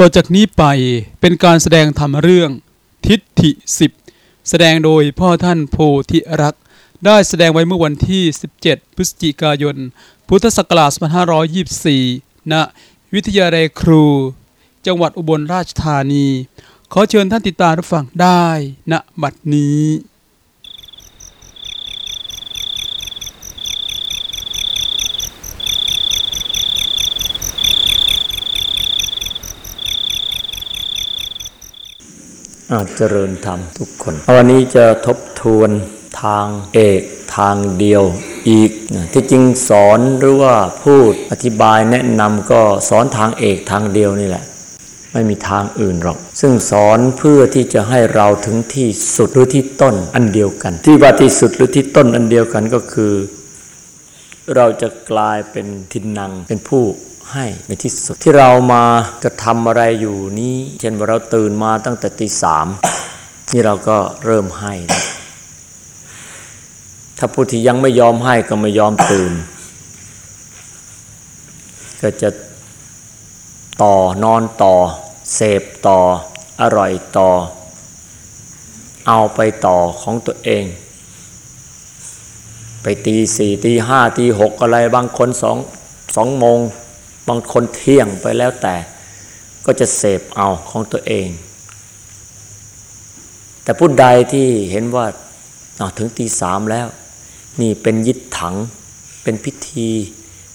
ต่อจากนี้ไปเป็นการแสดงธรรมเรื่อง ทิฏฐิสิบแสดงโดยพ่อท่านโพธิรักษ์ได้แสดงไว้เมื่อวันที่ 17 พฤศจิกายน พุทธศักราช2524 ณ วิทยาลัยครู จังหวัดอุบลราชธานี ขอเชิญท่านติดตามรับฟังได้ณบัดนี้ อาจเจริญธรรมทุกคน วันนี้จะทบทวนทางเอกทางเดียวอีกนะที่จริงสอนหรือว่าพูดอธิบายแนะนำก็สอนทางเอกทางเดียวนี่แหละ ไม่มีทางอื่นหรอก ซึ่งสอนเพื่อที่จะให้เราถึงที่สุดหรือที่ต้นอันเดียวกัน ที่ว่าที่สุดหรือที่ต้นอันเดียวกันก็คือ เราจะกลายเป็นทินนังเป็นผู้ ให้ในที่สุดที่เรามากระทำอะไรอยู่นี้ เช่นว่าเราตื่นมาตั้งแต่ตีสามนี่เราก็เริ่มให้นะถ้าผู้ที่ยังไม่ยอมให้ก็ไม่ยอมตื่น ก็จะต่อนอนต่อ เสพต่อ อร่อยต่อ เอาไปต่อของตัวเอง ไปตีสี่ตีห้าตีหกอะไรบางคนสองสองโมง บางคนเที่ยงไปแล้วแต่ก็จะเสพเอาของตัวเอง แต่ผู้ใดที่เห็นว่าถึงตีสามแล้ว นี่เป็นยิดถัง เป็นพิธี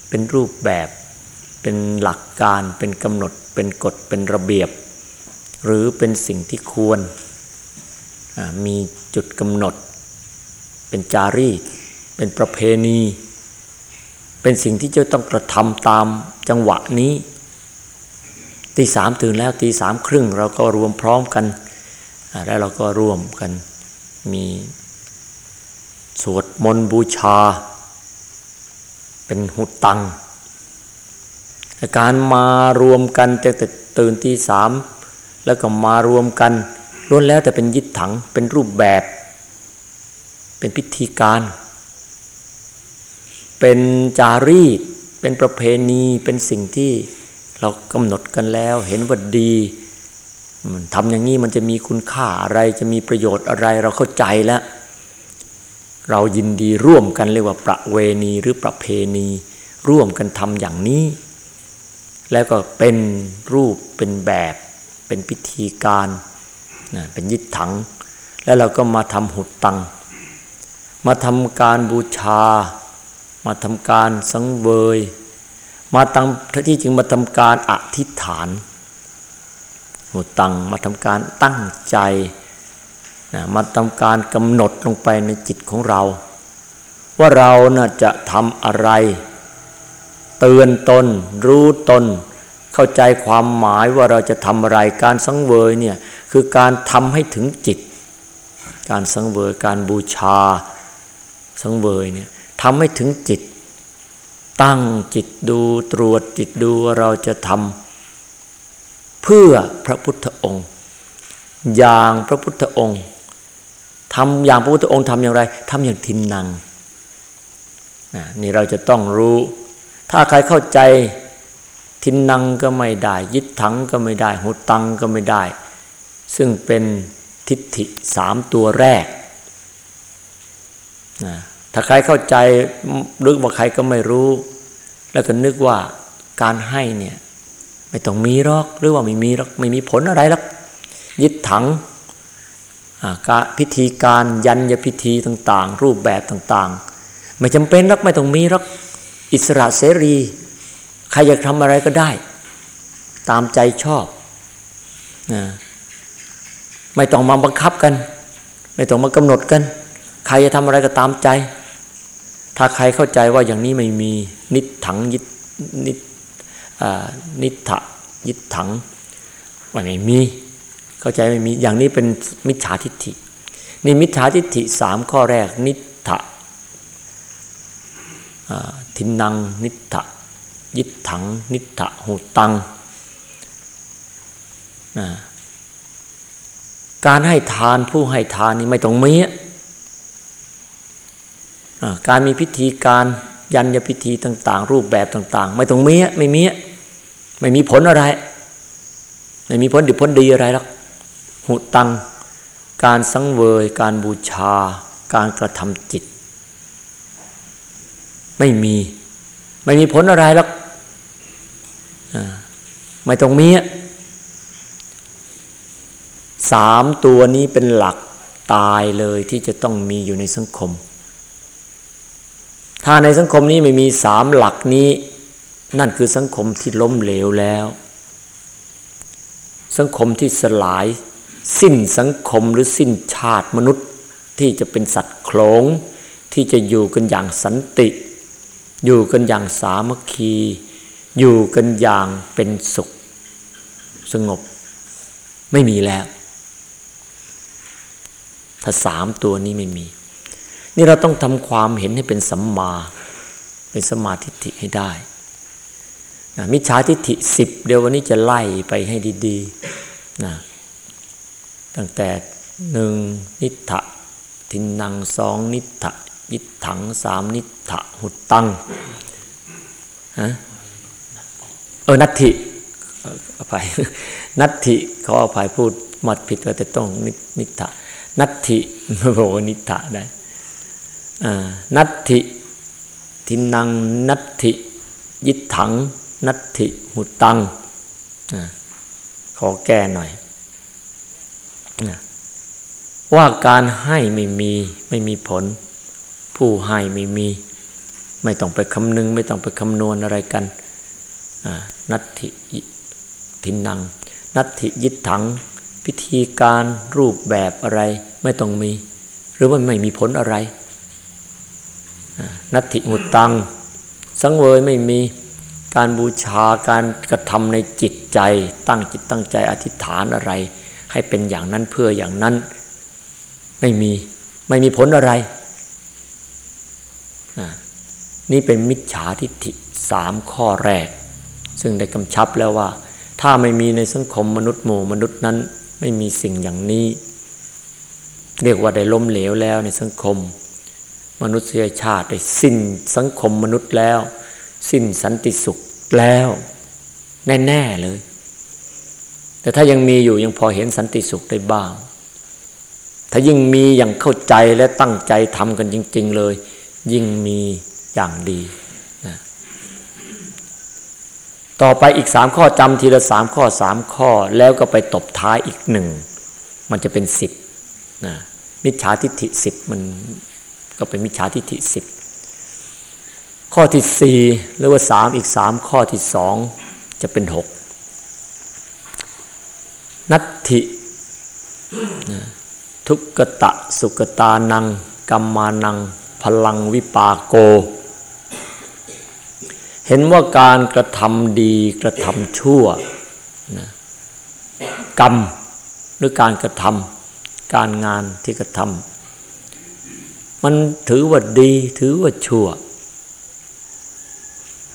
เป็นรูปแบบ เป็นหลักการ เป็นกำหนด เป็นกฎ เป็นระเบียบ หรือเป็นสิ่งที่ควร มีจุดกำหนด เป็นจารีต เป็นประเพณี เป็นสิ่งที่จะต้องกระทำตามจังหวะนี้ตีสามตื่นแล้วตีสามครึ่งเราก็รวมพร้อมกันแล้วเราก็ร่วมกันมีสวดมนต์บูชา เป็นหุตังการมารวมกันตั้งแต่ตื่นที่สามแล้วก็มารวมกันล้วนแล้วแต่เป็นยิดถังเป็นรูปแบบ เป็นพิธีการ เป็นจารีต เป็นประเพณีเป็นสิ่งที่เรากำหนดกันแล้ว เห็นว่าดีทำอย่างนี้มันจะมีคุณค่าอะไรจะมีประโยชน์อะไรเราเข้าใจแล้ว เรายินดีร่วมกันเรียกว่าประเวณีหรือประเพณี ร่วมกันทำอย่างนี้ แล้วก็เป็นรูปเป็นแบบเป็นพิธีการนะเป็นยิดถัง แล้วเราก็มาทำหุดตัง มาทำการบูชา มาทำการสังเวย มาทำที่จริงมาทำการอธิษฐานหุตังมาทำการตั้งใจนะมาทำการกำหนดลงไปในจิตของเรา ว่าเรานะ่ะจะทำอะไร เตือนตน รู้ตน เข้าใจความหมายว่าเราจะทำอะไรการสังเวยเนี่ยคือการทำให้ถึงจิต การสังเวยการบูชาสังเวยเนี่ย ทำให้ถึงจิต ตั้งจิตดูตรวจจิตดูเราจะทำเพื่อพระพุทธองค์ อย่างพระพุทธองค์ทำอย่างพระพุทธองค์ทำอย่างไรทำอย่างทินนังนี่เราจะต้องรู้ ถ้าใครเข้าใจทินนังก็ไม่ได้ยึดถังก็ไม่ได้ หุตังก็ไม่ได้ ซึ่งเป็นทิฏฐิสามตัวแรกนะ ถ้าใครเข้าใจนึกว่าใครก็ไม่รู้ แล้วก็นึกว่าการให้เนี่ย ไม่ต้องมีหรอกหรือว่าไม่มีหรอกไม่มีผลอะไรหรอกยึดถังพิธีการยันยพิธีต่าง ๆ รูปแบบต่างๆ ไม่จำเป็นหรอกไม่ต้องมีหรอกอิสระเสรี ใครอยากทำอะไรก็ได้ ตามใจชอบนะไม่ต้องมาบังคับกัน ไม่ต้องมากำหนดกัน ใครจะทำอะไรก็ตามใจ ถ้าใครเข้าใจว่าอย่างนี้ไม่มีนิถังยิดนินิถะยิดถังว่าไม่มี เข้าใจไม่มีอย่างนี้เป็นมิจฉาทิฏฐิ นี่มิจฉาทิฏฐิสามข้อแรก นิถะทินังนิถะยิดถัง นิถะหูตังการให้ทานผู้ให้ทานนี่ไม่ต้องมี การมีพิธีการยันยพิธีต่าง ๆ รูปแบบต่าง ๆ ไม่ต้องมีไม่มีไม่มีผลอะไร ไม่มีผลดีผลดีอะไรหรอกหุตัง การสังเวย การบูชา การกระทำจิต ไม่มี ไม่มีผลอะไรหรอกไม่ต้องมีสามตัวนี้เป็นหลักตายเลยที่จะต้องมีอยู่ในสังคม ถ้าในสังคมนี้ไม่มีสามหลักนี้ นั่นคือสังคมที่ล้มเหลวแล้ว สังคมที่สลาย สิ้นสังคมหรือสิ้นชาติมนุษย์ที่จะเป็นสัตว์โขลงที่จะอยู่กันอย่างสันติ อยู่กันอย่างสามัคคี อยู่กันอย่างเป็นสุข สงบ ไม่มีแล้ว ถ้าสามตัวนี้ไม่มี นี่เราต้องทำความเห็นให้เป็นสัมมา เป็นสมาธิฐิให้ได้นะมิจฉาทิฏฐิสิบเดี๋ยววันนี้จะไล่ไปให้ดีๆนะตั้งแต่หนึ่งนิทะทินังสองนิทะยิถังสามนิทะหุตตังฮะเออนัตถิอภัยนัตถิเขาอภัยพูดหมดผิดแต่ต้องนิทะนัตถิบอกว่านิทะได้ นัตถิทินังนัตถิยิถัง นัตถิหุตังขอแก้หน่อยว่าการให้ไม่มีไม่มีผล ผู้ให้ไม่มี ไม่ต้องไปคำนึง ไม่ต้องไปคำนวณอะไรกันนัตถิทินัง นัตถิยิถัง พิธีการรูปแบบอะไรไม่ต้องมี หรือว่าไม่มีผลอะไร นัตถิมุตตัง สังเวยไม่มีการบูชาการกระทำในจิตใจ ตั้งจิตตั้งใจอธิษฐานอะไร ให้เป็นอย่างนั้นเพื่ออย่างนั้นไม่มีไม่มีผลอะไร นี่เป็นมิจฉาทิฏฐิสามข้อแรก ซึ่งได้กำชับแล้วว่า ถ้าไม่มีในสังคมมนุษย์หมู่มนุษย์นั้น ไม่มีสิ่งอย่างนี้ เรียกว่าได้ล้มเหลวแล้วในสังคม มนุษยชาติได้สิ้นสังคมมนุษย์แล้ว สิ้นสันติสุขแล้ว แน่ๆเลย แต่ถ้ายังมีอยู่ยังพอเห็นสันติสุขได้บ้าง ถ้ายิ่งมีอย่างเข้าใจและตั้งใจทำกันจริง ๆเลย ยิ่งมีอย่างดีต่อไปอีกสามข้อจำทีละสามข้อสามข้อแล้วก็ไปตบท้ายอีกหนึ่งมันจะเป็นสิบนะมิจฉาทิฏฐิสิบมัน ก็เป็นมิจฉาทิฏฐิสิบข้อที่สี่หรือว่าสามอีกสามข้อที่สองจะเป็นหกนัตถิทุกตะสุกตานังกัมมานัง พลังวิปาโก เห็นว่าการกระทำดีกระทำชั่วนะกรรมหรือการกระทำการงานที่กระทำ มันถือว่าดี ถือว่าชั่ว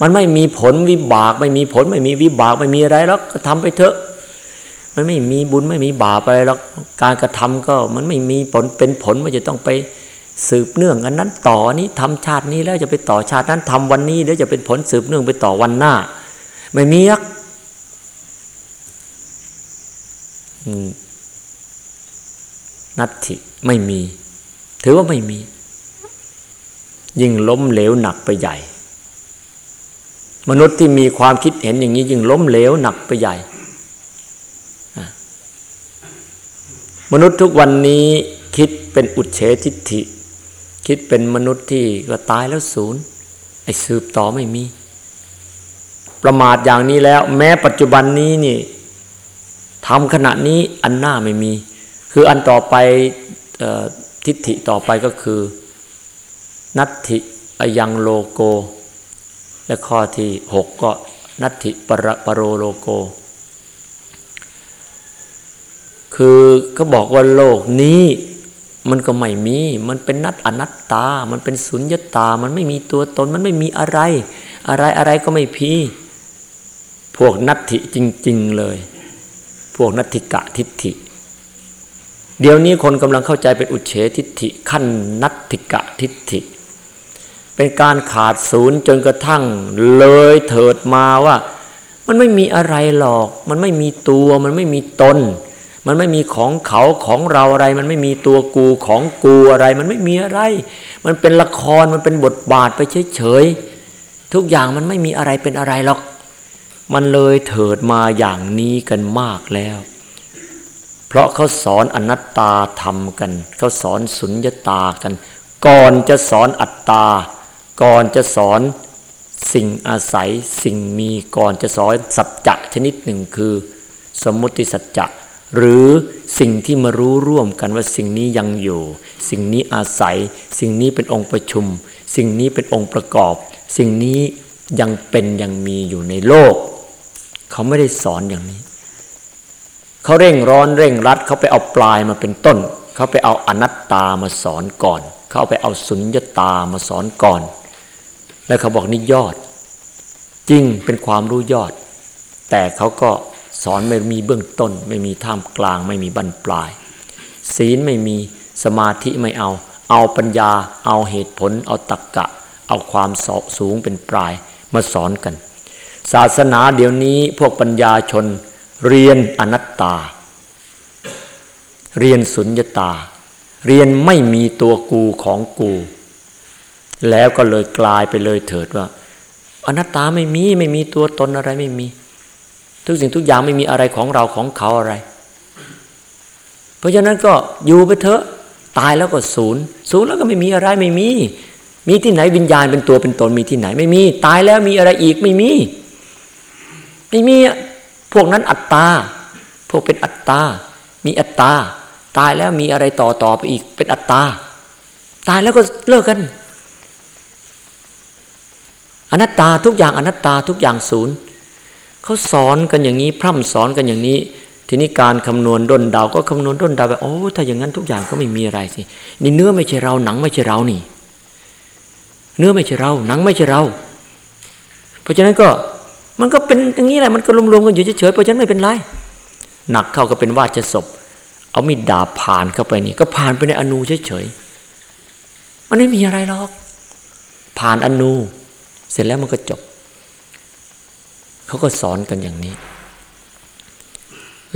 มันไม่มีผลวิบาก ไม่มีผลไม่มีวิบากไม่มีอะไรหรอกก็ทำไปเถอะ มันไม่มีบุญไม่มีบาปอะไรหรอกการกระทำก็มันไม่มีผลเป็นผลว่าจะต้องไปสืบเนื่องอันนั้นต่อนี้ทำชาตินี้แล้วจะไปต่อชาตินั้นทำวันนี้แล้วจะเป็นผลสืบเนื่องไปต่อวันหน้า ไม่มียักนัตถิไม่มี ถือว่าไม่มี ยิ่งล้มเหลวหนักไปใหญ่ มนุษย์ที่มีความคิดเห็นอย่างนี้ยิ่งล้มเหลวหนักไปใหญ่ มนุษย์ทุกวันนี้คิดเป็นอุเฉทิฏฐิ คิดเป็นมนุษย์ที่ก็ตายแล้วศูนย์ไอ้สืบต่อไม่มี ประมาทอย่างนี้แล้ว แม้ปัจจุบันนี้นี่ทำขณะนี้อันหน้าไม่มี คืออันต่อไปทิฏฐิต่อไปก็คือ นัตถิอยังโลโก และข้อที่หกก็นัตถิปรปรโรโลโก คือเขาบอกว่าโลกนี้มันก็ไม่มี มันเป็นนัตอนัตตา มันเป็นสุญญตา มันไม่มีตัวตน มันไม่มีอะไร อะไรอะไรก็ไม่พี พวกนัตถิจริง ๆเลย พวกนัตถิกะทิฏฐิ เดี๋ยวนี้คนกำลังเข้าใจเป็นอุเฉทิฏฐิขั้นนัตถิกะทิฏฐิ เป็นการขาดศูนย์จนกระทั่งเลยเถิดมาว่า มันไม่มีอะไรหรอก มันไม่มีตัวมันไม่มีตน มันไม่มีของเขาของเราอะไร มันไม่มีตัวกูของกูอะไร มันไม่มีอะไร มันเป็นละครมันเป็นบทบาทไปเฉยๆทุกอย่างมันไม่มีอะไรเป็นอะไรหรอก มันเลยเถิดมาอย่างนี้กันมากแล้ว เพราะเขาสอนอนัตตาธรรมกันเขาสอนสุญญตากัน ก่อนจะสอนอัตตา ก่อนจะสอนสิ่งอาศัยสิ่งมีก่อนจะสอนสัจจะชนิดหนึ่งคือ สมมติสัจจะหรือสิ่งที่มารู้ร่วมกันว่าสิ่งนี้ยังอยู่ สิ่งนี้อาศัย สิ่งนี้เป็นองค์ประชุม สิ่งนี้เป็นองค์ประกอบ สิ่งนี้ยังเป็นยังมีอยู่ในโลก เขาไม่ได้สอนอย่างนี้ เขาเร่งร้อนเร่งรัดเขาไปเอาปลายมาเป็นต้น เขาไปเอาอนัตตามาสอนก่อน เขาไปเอาสุญญตามาสอนก่อน แล้วเขาบอกนี่ยอด จริงเป็นความรู้ยอด แต่เขาก็สอนไม่มีเบื้องต้น ไม่มีท่ามกลาง ไม่มีบรรปลาย ศีลไม่มีสมาธิไม่เอา เอาปัญญา เอาเหตุผล เอาตักกะ เอาความสอบสูงเป็นปลายมาสอนกัน ศาสนาเดี๋ยวนี้พวกปัญญาชนเรียนอนัตตา เรียนสุญญตา เรียนไม่มีตัวกูของกู แล้วก็เลยกลายไปเลยเถิดว่า อนัตตาไม่มีไม่มีตัวตนอะไรไม่มี ทุกสิ่งทุกอย่างไม่มีอะไรของเราของเขาอะไร เพราะฉะนั้นก็อยู่ไปเถอะตายแล้วก็ศูนย์ศูนย์แล้วก็ไม่มีอะไรไม่มี มีที่ไหนวิญญาณเป็นตัวเป็นตนมีที่ไหนไม่มี ตายแล้วมีอะไรอีกไม่มี ไม่มีพวกนั้นอัตตาพวกเป็นอัตตา มีอัตตา ตายแล้วมีอะไรต่อต่อไปอีกเป็นอัตตา ตายแล้วก็เลิกกัน อนัตตาทุกอย่างอนัตตาทุกอย่างศูนย์เขาสอนกันอย่างนี้พร่ำสอนกันอย่างนี้ ทีนี้การคำนวณด้นเดาก็คำนวณด้นเดาวแบบโอ้ถ้าอย่างนั้นทุกอย่างก็ไม่มีอะไรสินี่เนื้อไม่ใช่เราหนังไม่ใช่เรานี่ เนื้อไม่ใช่เรา หนังไม่ใช่เรา เพราะฉะนั้นก็มันก็เป็นอย่างนี้แหละมันก็รวมๆกันอยู่เฉยๆเพราะฉะนั้นไม่เป็นไรหนักเข้าก็เป็นวาจะศพเอามีดดาบผ่านเข้าไปนี่ ก็ผ่านไปในอนูเฉยๆมันไม่มีอะไรหรอก ผ่านอนู เสร็จแล้วมันก็จบ เขาก็สอนกันอย่างนี้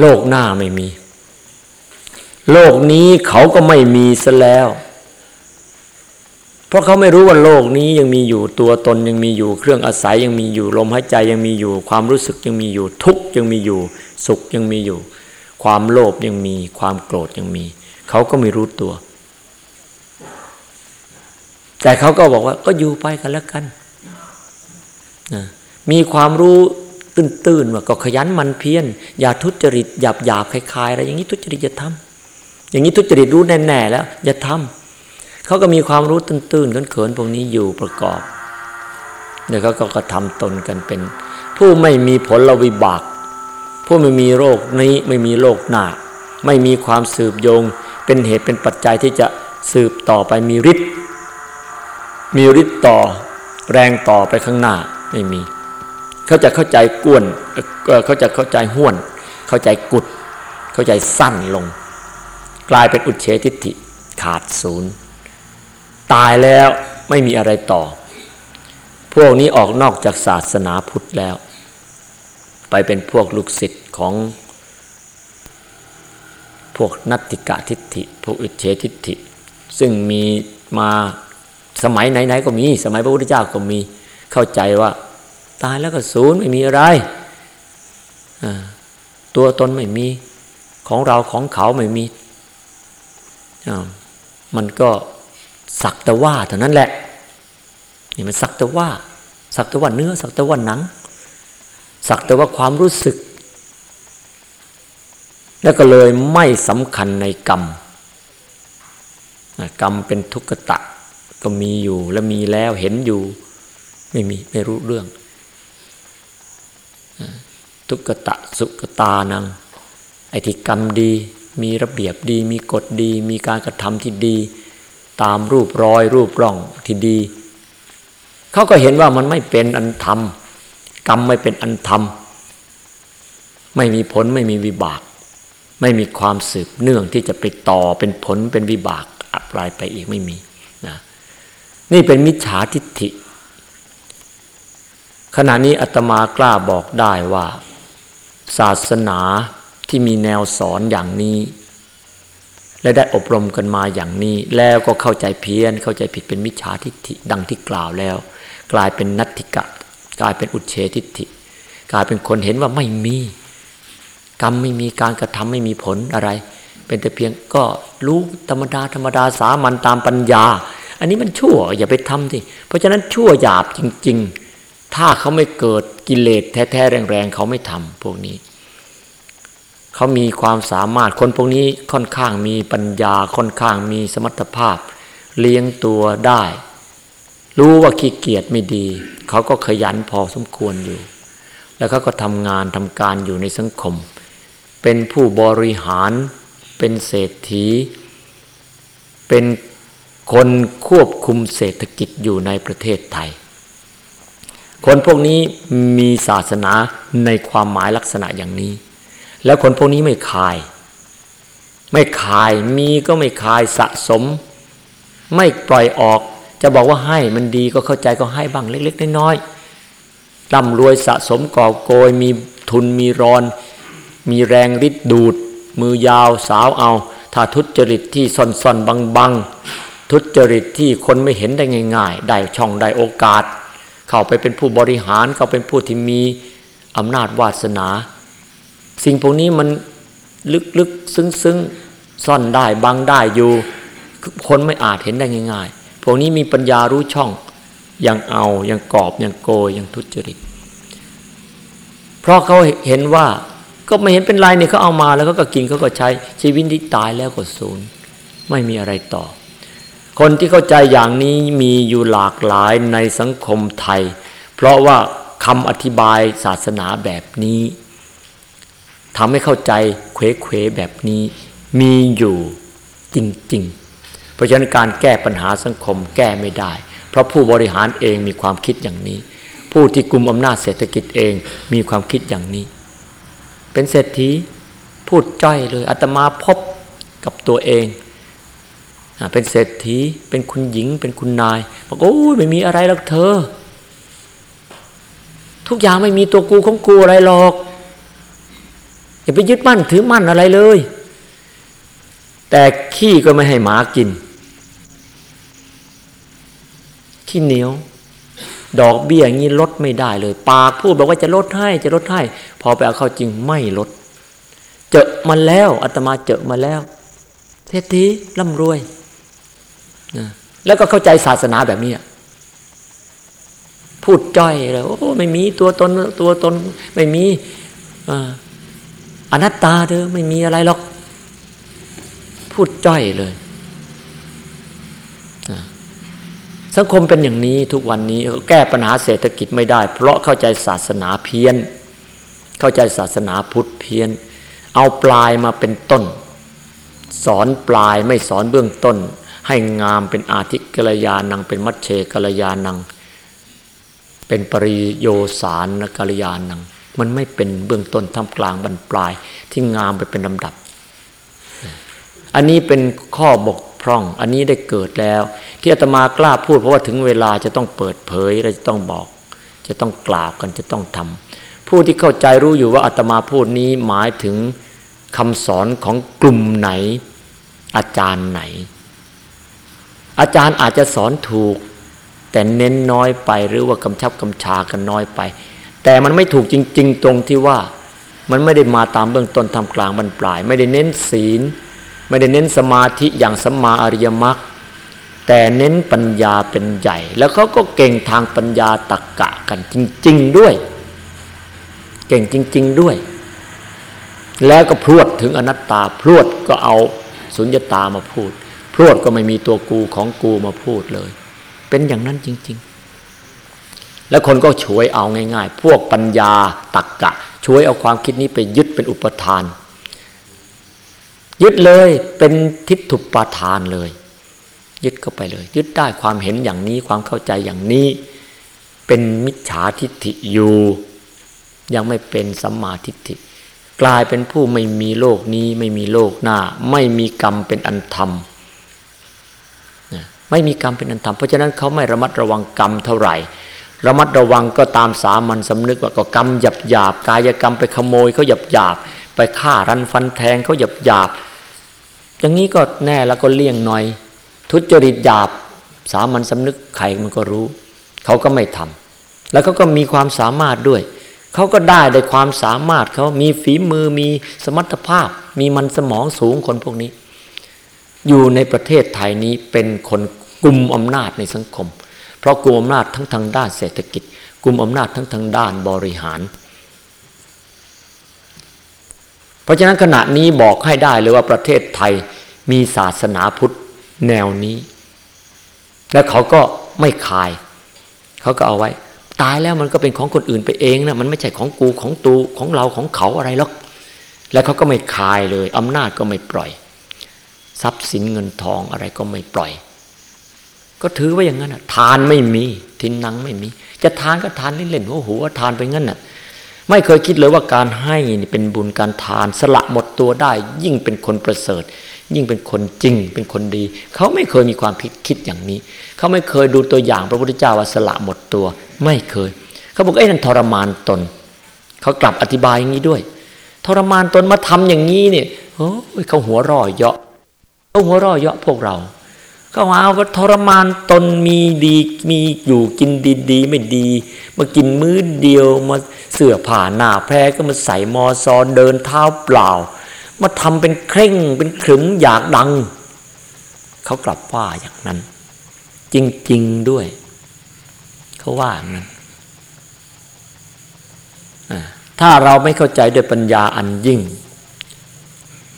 โลกหน้าไม่มี โลกนี้เขาก็ไม่มีซะแล้ว เพราะเขาไม่รู้ว่าโลกนี้ยังมีอยู่ตัวตนยังมีอยู่เครื่องอาศัยยังมีอยู่ลมหายใจยังมีอยู่ ความรู้สึกยังมีอยู่ทุกยังมีอยู่ สุขยังมีอยู่ ความโลภยังมีความโกรธยังมี เขาก็ไม่รู้ตัวแต่เขาก็บอกว่าก็อยู่ไปกันแล้วกัน นะมีความรู้ตื้นๆว่าก็ขยันมันเพียรอย่าทุจริตหยาบหยาบคลายๆอะไรอย่างนี้ทุจริตอย่าทำอย่างนี้ทุจริตรู้แน่ๆแล้ว อย่าทำเขาก็มีความรู้ตื้นๆเขินๆพวกนี้อยู่ประกอบเนี่ยเขาก็กระทำตนกันเป็น ผู้ไม่มีผลวิบาก ผู้ไม่มีโรคนี้ไม่มีโรคหนาไม่มีความสืบโยง เป็นเหตุเป็นปัจจัยที่จะสืบต่อไปมีฤทธิ์มีฤทธิ์ต่อแรงต่อไปข้างหน้า ไม่มี เขาจะเข้าใจกวนเขาจะเข้าใจห้วน เข้าใจกุด เข้าใจสั้นลง กลายเป็นอุเฉทิฏฐิขาดศูนย์ ตายแล้วไม่มีอะไรต่อ พวกนี้ออกนอกจากศาสนาพุทธแล้ว ไปเป็นพวกลูกศิษย์ของพวกนัตติกะทิฏฐิ พวกอุเฉทิฏฐิ ซึ่งมีมาสมัยไหนๆก็มี สมัยพระพุทธเจ้าก็มี เข้าใจว่า ตายแล้วก็ศูนย์ไม่มีอะไร ตัวตนไม่มีของเราของเขาไม่มี มันก็สักแต่ว่าเท่านั้นแหละ นี่มันสักแต่ว่า สักแต่ว่าเนื้อ สักแต่ว่าหนัง สักแต่ว่าความรู้สึก แล้วก็เลยไม่สำคัญในกรรมกรรมเป็นทุกขตะก็มีอยู่และมีแล้วเห็นอยู่ ไม่มีไม่รู้เรื่อง ทุกตะสุกตานังไอที่กรรมดี มีระเบียบดี มีกฎดี มีการกระทำที่ดี ตามรูปรอยรูปร่องที่ดี เขาก็เห็นว่ามันไม่เป็นอันธรรม กรรมไม่เป็นอันธรรม ไม่มีผลไม่มีวิบาก ไม่มีความสืบเนื่องที่จะไปต่อเป็นผลเป็นวิบากอะไรไปอีกไม่มีนะนี่เป็นมิจฉาทิฏฐิ ขณะนี้อาตมากล้าบอกได้ว่า ศาสนาที่มีแนวสอนอย่างนี้ และได้อบรมกันมาอย่างนี้ แล้วก็เข้าใจเพี้ยน เข้าใจผิดเป็นมิจฉาทิฏฐิดังที่กล่าวแล้ว กลายเป็นนัตถิกะ กลายเป็นอุเฉทิฏฐิ กลายเป็นคนเห็นว่าไม่มี กรรมไม่มีการกระทำไม่มีผลอะไร เป็นแต่เพียงก็รู้ธรรมดาธรรมดาสามัญตามปัญญา อันนี้มันชั่วอย่าไปทำสิเพราะฉะนั้นชั่วหยาบจริง ๆ ถ้าเขาไม่เกิดกิเลสแท้ๆแรงๆเขาไม่ทำพวกนี้ เขามีความสามารถคนพวกนี้ค่อนข้างมีปัญญาค่อนข้างมีสมรรถภาพ เลี้ยงตัวได้ รู้ว่าขี้เกียจไม่ดี เขาก็ขยันพอสมควรอยู่ แล้วเขาก็ทำงานทำการอยู่ในสังคม เป็นผู้บริหาร เป็นเศรษฐี เป็นคนควบคุมเศรษฐกิจอยู่ในประเทศไทย คนพวกนี้มีศาสนาในความหมายลักษณะอย่างนี้ แล้วคนพวกนี้ไม่คาย ไม่คายมีก็ไม่คายสะสม ไม่ปล่อยออก จะบอกว่าให้มันดีก็เข้าใจก็ให้บ้างเล็ก ๆ น้อยๆร่ำรวยสะสมก่อโกย มีทุนมีรอน มีแรงริดดูด มือยาวสาวเอา ถ้าทุจริตที่ซ่อนซอนบังบังทุจริตที่คนไม่เห็นได้ง่าย ๆ ได้ช่องได้โอกาส เข้าไปเป็นผู้บริหารเขาเป็นผู้ที่มีอำนาจวาสนา สิ่งพวกนี้มันลึกๆซึ้งๆซ่อนได้บังได้อยู่ คนไม่อาจเห็นได้ง่าย ๆ พวกนี้มีปัญญารู้ช่องยังเอายังกอบยังโกยยังทุจริต เพราะเขาเห็นว่าก็ไม่เห็นเป็นไรเนี่ยเขาเอามาแล้วก็กินเขาก็ใช้ชีวิตที่ตายแล้วก็สูญไม่มีอะไรต่อ คนที่เข้าใจอย่างนี้มีอยู่หลากหลายในสังคมไทย เพราะว่าคำอธิบายศาสนาแบบนี้ทำให้เข้าใจเควเควแบบนี้มีอยู่จริง ๆ เพราะฉะนั้นการแก้ปัญหาสังคมแก้ไม่ได้ เพราะผู้บริหารเองมีความคิดอย่างนี้ ผู้ที่กลุ่มอำนาจเศรษฐกิจเองมีความคิดอย่างนี้ เป็นเศรษฐีพูดจ้อยเลยอาตมาพบกับตัวเอง เป็นเศรษฐี เป็นคุณหญิง เป็นคุณนายบอกโอ้ยไม่มีอะไรหรอกเธอ ทุกอย่างไม่มีตัวกูของกูอะไรหรอกอย่าไปยึดมั่นถือมั่นอะไรเลย แต่ขี้ก็ไม่ให้หมากิน ขี้เหนียว ดอกเบี้ยงี้ลดไม่ได้เลย ปากพูดบอกว่าจะลดให้จะลดให้ พอไปเอาเข้าจริงไม่ลด เจอมาแล้วอาตมาเจอมาแล้วเศรษฐีร่ำรวย นะแล้วก็เข้าใจศาสนาแบบนี้พูดจ้อยเลยโอ้ไม่มีตัวตนตัวตน ไม่มีอ่าอนัตตาเด้อไม่มีอะไรหรอก พูดจ้อยเลยสังคมเป็นอย่างนี้ทุกวันนี้แก้ปัญหาเศรษฐกิจไม่ได้ เพราะเข้าใจศาสนาเพี้ยน เข้าใจศาสนาพุทธเพี้ยน เอาปลายมาเป็นต้น สอนปลายไม่สอนเบื้องต้น ให้งามเป็นอาทิกัลยานัง เป็นมัชเชกัลยานัง เป็นปริโยสารกัลยานัง มันไม่เป็นเบื้องต้นท่ามกลางบรรปลาย ที่งามไปเป็นลำดับ อันนี้เป็นข้อบกพร่อง อันนี้ได้เกิดแล้ว ที่อาตมากล้าพูดเพราะว่าถึงเวลาจะต้องเปิดเผยเราจะต้องบอก จะต้องกล่าวกันจะต้องทำผู้ที่เข้าใจรู้อยู่ว่าอาตมาพูดนี้หมายถึงคำสอนของกลุ่มไหนอาจารย์ไหน อาจารย์อาจจะสอนถูก แต่เน้นน้อยไปหรือว่ากำชับกำชากันน้อยไป แต่มันไม่ถูกจริง ๆ ตรงที่ว่ามันไม่ได้มาตามเบื้องต้นทำกลางบรรปลาย ไม่ได้เน้นศีล ไม่ได้เน้นสมาธิอย่างสัมมาอริยมรรคแต่เน้นปัญญาเป็นใหญ่ แล้วเขาก็เก่งทางปัญญาตักกะกันจริง ๆด้วย เก่งจริง ๆด้วย แล้วก็พรวดถึงอนัตตาพรวดก็เอาสุญญตามาพูด รวดก็ไม่มีตัวกูของกูมาพูดเลย เป็นอย่างนั้นจริง ๆ แล้วคนก็ช่วยเอาง่าย ๆ พวกปัญญาตักกะช่วยเอาความคิดนี้ไปยึดเป็นอุปทาน ยึดเลยเป็นทิฏฐุปาทานเลย ยึดเข้าไปเลย ยึดได้ความเห็นอย่างนี้ความเข้าใจอย่างนี้ เป็นมิจฉาทิฏฐิอยู่ ยังไม่เป็นสัมมาทิฏฐิกลายเป็นผู้ไม่มีโลกนี้ไม่มีโลกหน้า ไม่มีกรรมเป็นอันธรรม ไม่มีกรรมเป็นอันธรรมเพราะฉะนั้นเขาไม่ระมัดระวังกรรมเท่าไหร่ระมัดระวังก็ตามสามัญสำนึกว่าก็กรรมหยับหยาบกายกรรมไปขโมยเขาหยับหยาบไปฆ่ารันฟันแทงเขาหยับหยาบอย่างนี้ก็แน่แล้วก็เลี่ยงหน่อย ทุจริตหยาบสามัญสำนึกใครมันก็รู้ เขาก็ไม่ทำแล้วเขาก็มีความสามารถด้วย เขาก็ได้ในความสามารถเขามีฝีมือมีสมรรถภาพ มีมันสมองสูงคนพวกนี้ อยู่ในประเทศไทยนี้เป็นคน กลุ่มอำนาจในสังคม เพราะกลุ่มอำนาจทั้งทางด้านเศรษฐกิจ กลุ่มอำนาจทั้งทางด้านบริหาร เพราะฉะนั้นขณะนี้บอกให้ได้เลยว่าประเทศไทยมีศาสนาพุทธแนวนี้ แล้วเขาก็ไม่คาย เขาก็เอาไว้ ตายแล้วมันก็เป็นของคนอื่นไปเองนะมันไม่ใช่ของกูของตูของเราของเขาอะไรหรอกแล้วเขาก็ไม่คายเลยอำนาจก็ไม่ปล่อย ทรัพย์สินเงินทองอะไรก็ไม่ปล่อย ก็ถือว่าอย่างนั้นทานไม่มี ทินนังไม่มี จะทานก็ทานเล่นๆหัวหัวทานไปงั้นน่ะ ไม่เคยคิดเลยว่าการให้นี่เป็นบุญการทานสละหมดตัวได้ ยิ่งเป็นคนประเสริฐ ยิ่งเป็นคนจริง เป็นคนดี เขาไม่เคยมีความคิดอย่างนี้ เขาไม่เคยดูตัวอย่างพระพุทธเจ้าว่าสละหมดตัว ไม่เคย เขาบอกไอ้นั่นทรมานตน เขากลับอธิบายอย่างนี้ด้วย ทรมานตนมาทำอย่างนี้เนี่ยโอ้ยเขาหัวร่อเยาะเขาหัวร่อเยาะพวกเรา ก็ว่าว่าทรมานตนมีดีมีอยู่กินดีดีไม่ดี มากินมื้อเดียวมาเสื้อผ้าหน้าแพรก็มาใส่มอซอนเดินเท้าเปล่า มาทำเป็นเคร่งเป็นขรึมอยากดัง เขากลับว่าอย่างนั้น จริงๆด้วย เขาว่าอย่างนั้นถ้าเราไม่เข้าใจด้วยปัญญาอันยิ่ง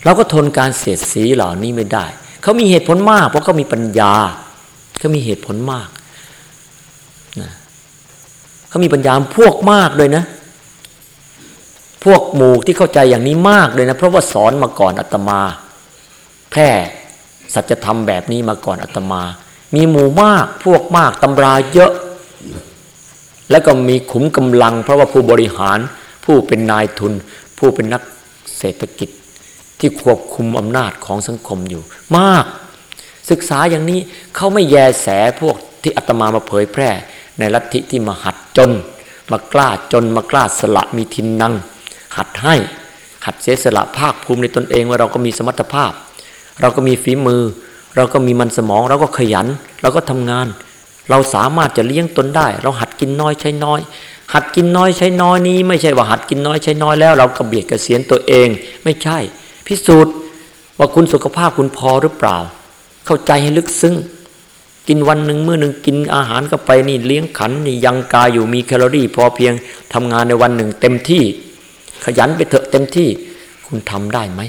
เราก็ทนการเสียดสีเหล่านี้ไม่ได้ เขามีเหตุผลมาก เพราะเขามีปัญญาเขามีเหตุผลมากนะเขามีปัญญาพวกมากเลยนะ พวกหมู่ที่เข้าใจอย่างนี้มากเลยนะ เพราะว่าสอนมาก่อนอาตมา แพร่สัจธรรมแบบนี้มาก่อนอาตมา มีหมู่มากพวกมากตำราเยอะ แล้วก็มีขุมกำลัง เพราะว่าผู้บริหาร ผู้เป็นนายทุน ผู้เป็นนักเศรษฐกิจ ที่ควบคุมอำนาจของสังคมอยู่ มาก ศึกษาอย่างนี้เขาไม่แยแสพวกที่อาตมามาเผยแพร่ ในลัทธิที่มาหัดจน มากล้าจนมากล้าสละมีทินนัง หัดให้ หัดเสียสละภาคภูมิในตนเองว่าเราก็มีสมรรถภาพ เราก็มีฝีมือ เราก็มีมันสมอง เราก็ขยัน เราก็ทำงาน เราสามารถจะเลี้ยงตนได้ เราหัดกินน้อยใช้น้อยหัดกินน้อยใช้น้อยนี้ ไม่ใช่ว่าหัดกินน้อยใช้น้อยแล้ว เราก็เบียดกเกษียณตัวเอง ไม่ใช่ พิสูจน์ว่าคุณสุขภาพคุณพอหรือเปล่า เข้าใจให้ลึกซึ้งกินวันหนึ่งมื้อหนึ่งกินอาหารก็ไปนี่เลี้ยงขันนี่ยังกายอยู่มีแคลอรี่ พอเพียงทำงานในวันหนึ่งเต็มที่ ขยันไปเถอะเต็มที่ คุณทำได้ไหม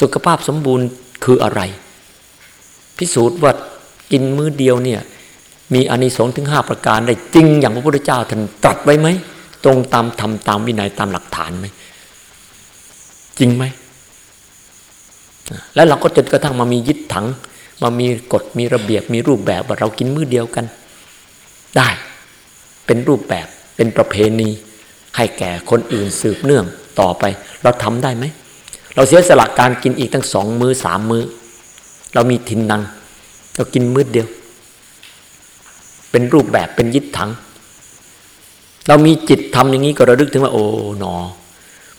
สุขภาพสมบูรณ์คืออะไร พิสูจน์ว่ากินมื้อเดียวเนี่ยมีอานิสงส์ถึงห้าประการได้จริงอย่างพระพุทธเจ้าท่านตรัสไว้ไหม ตรงตามทำตามวินัยตามหลักฐานไหม จริงไหม แล้วเราก็จนกระทั่งมามียึดถัง มามีกฎมีระเบียบมีรูปแบบว่าเรากินมื้อเดียวกัน ได้ เป็นรูปแบบเป็นประเพณี ให้แก่คนอื่นสืบเนื่องต่อไป เราทำได้ไหมเราเสียสละการกินอีกตั้งสองมือสามมือเรามีทินนังเรากินมื้อเดียว เป็นรูปแบบเป็นยึดถัง เรามีจิตทำอย่างนี้ก็ระลึกถึงว่าโอ้หนอ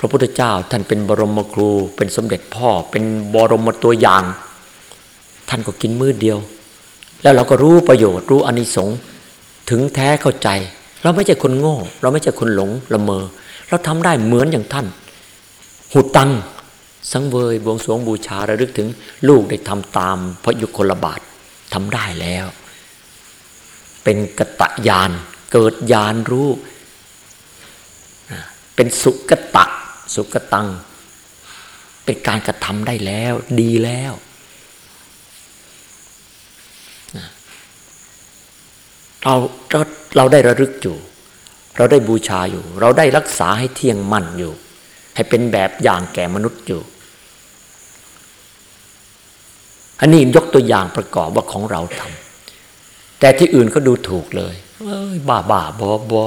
พระพุทธเจ้าท่านเป็นบรมครู เป็นสมเด็จพ่อ เป็นบรมตัวอย่าง ท่านก็กินมื้อเดียว แล้วเราก็รู้ประโยชน์รู้อนิสงส์ถึงแท้เข้าใจ เราไม่ใช่คนโง่ เราไม่ใช่คนหลงละเมอ เราทำได้เหมือนอย่างท่าน หุตัง สังเวยบวงสรวงบูชาระลึกถึงลูกได้ทำตามพระยุคลบาททำได้แล้ว เป็นกตะยานเกิดยานรู้เป็นสุกตะ สุกตัง เป็นการกระทำได้แล้ว ดีแล้วเราเราเราได้ระลึกอยู่ เราได้บูชาอยู่ เราได้รักษาให้เที่ยงมั่นอยู่ ให้เป็นแบบอย่างแก่มนุษย์อยู่ อันนี้ยกตัวอย่างประกอบว่าของเราทำแต่ที่อื่นก็ดูถูกเลยเอ้ยบ้าบ้าบอบอ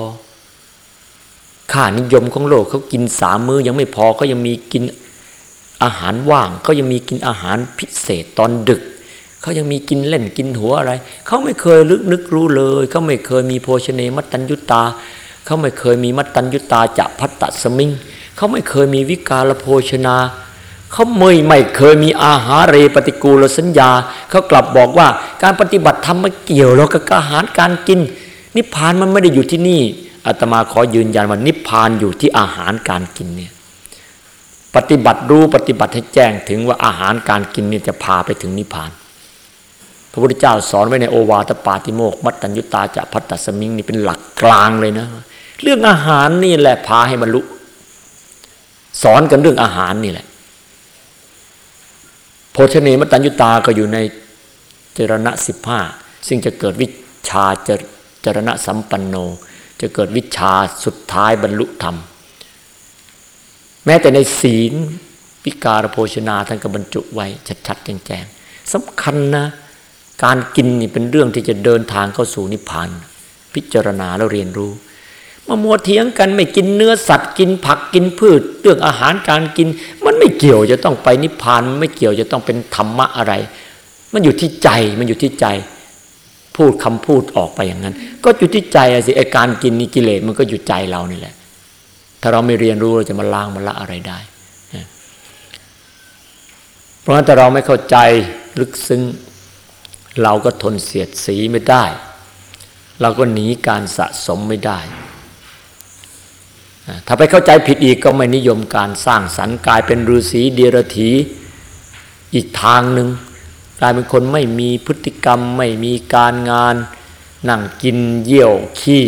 ค่านิยมของโลกเขากินสามมื้อยังไม่พอก็ยังมีกินอาหารว่างเขายังมีกินอาหารพิเศษตอนดึกเขายังมีกินเล่นกินหัวอะไรเขาไม่เคยลึกนึกรู้เลยเขาไม่เคยมีโภชเนมัตตัญยุตาเขาไม่เคยมีมัตตัญยุตาจะพัตตสมิงเขาไม่เคยมีวิกาลโภชนาเขาไม่ไม่เคยมีอาหารเรปฏิกูลสัญญาเขากลับบอกว่าการปฏิบัติธรรมไม่เกี่ยวหรอกกับอาหารการกิน นิพพานมันไม่ได้อยู่ที่นี่ อาตมาขอยืนยันว่านิพพานอยู่ที่อาหารการกินเนี่ยปฏิบัติรู้ปฏิบัติให้แจ้งถึงว่าอาหารการกินเนี่ยจะพาไปถึงนิพพาน พระพุทธเจ้าสอนไว้ในโอวาทปาติโมกมัตตัญญุตาจะพัตตสมิงนี่เป็นหลักกลางเลยนะ เรื่องอาหารนี่แหละพาให้บรรลุสอนกันเรื่องอาหารนี่แหละโภชเนมัตตัญญุตาก็อยู่ในเจรณะสิบห้าซึ่งจะเกิดวิชาเจรณะสัมปันโน จะเกิดวิชาสุดท้ายบรรลุธรรม แม้แต่ในศีลวิการโภชนาท่านก็บรรจุไว้ ชัดๆแจ้งๆสำคัญนะ การกินนี่เป็นเรื่องที่จะเดินทางเข้าสู่นิพพาน พิจารณาแล้วเรียนรู้มามัวเถียงกันไม่กินเนื้อสัตว์กินผักกินพืช เรื่องอาหารการกิน มันไม่เกี่ยวจะต้องไปนิพพานมันไม่เกี่ยวจะต้องเป็นธรรมะอะไร มันอยู่ที่ใจมันอยู่ที่ใจ พูดคำพูดออกไปอย่างนั้น ก็อยู่ที่ใจสิไอการกินนี่กิเลสมันก็อยู่ใจเรานี่แหละ ถ้าเราไม่เรียนรู้เราจะมาล้างมาละอะไรได้ เพราะฉะนั้นแต่เราไม่เข้าใจลึกซึ้งเราก็ทนเสียดสีไม่ได้ เราก็หนีการสะสมไม่ได้ ถ้าไปเข้าใจผิดอีกก็ไม่นิยมการสร้างสรรค์กลายเป็นฤาษีเดียรถีอีกทางหนึ่ง กลายเป็นคนไม่มีพฤติกรรมไม่มีการงาน นั่งกินเยี่ยวขี้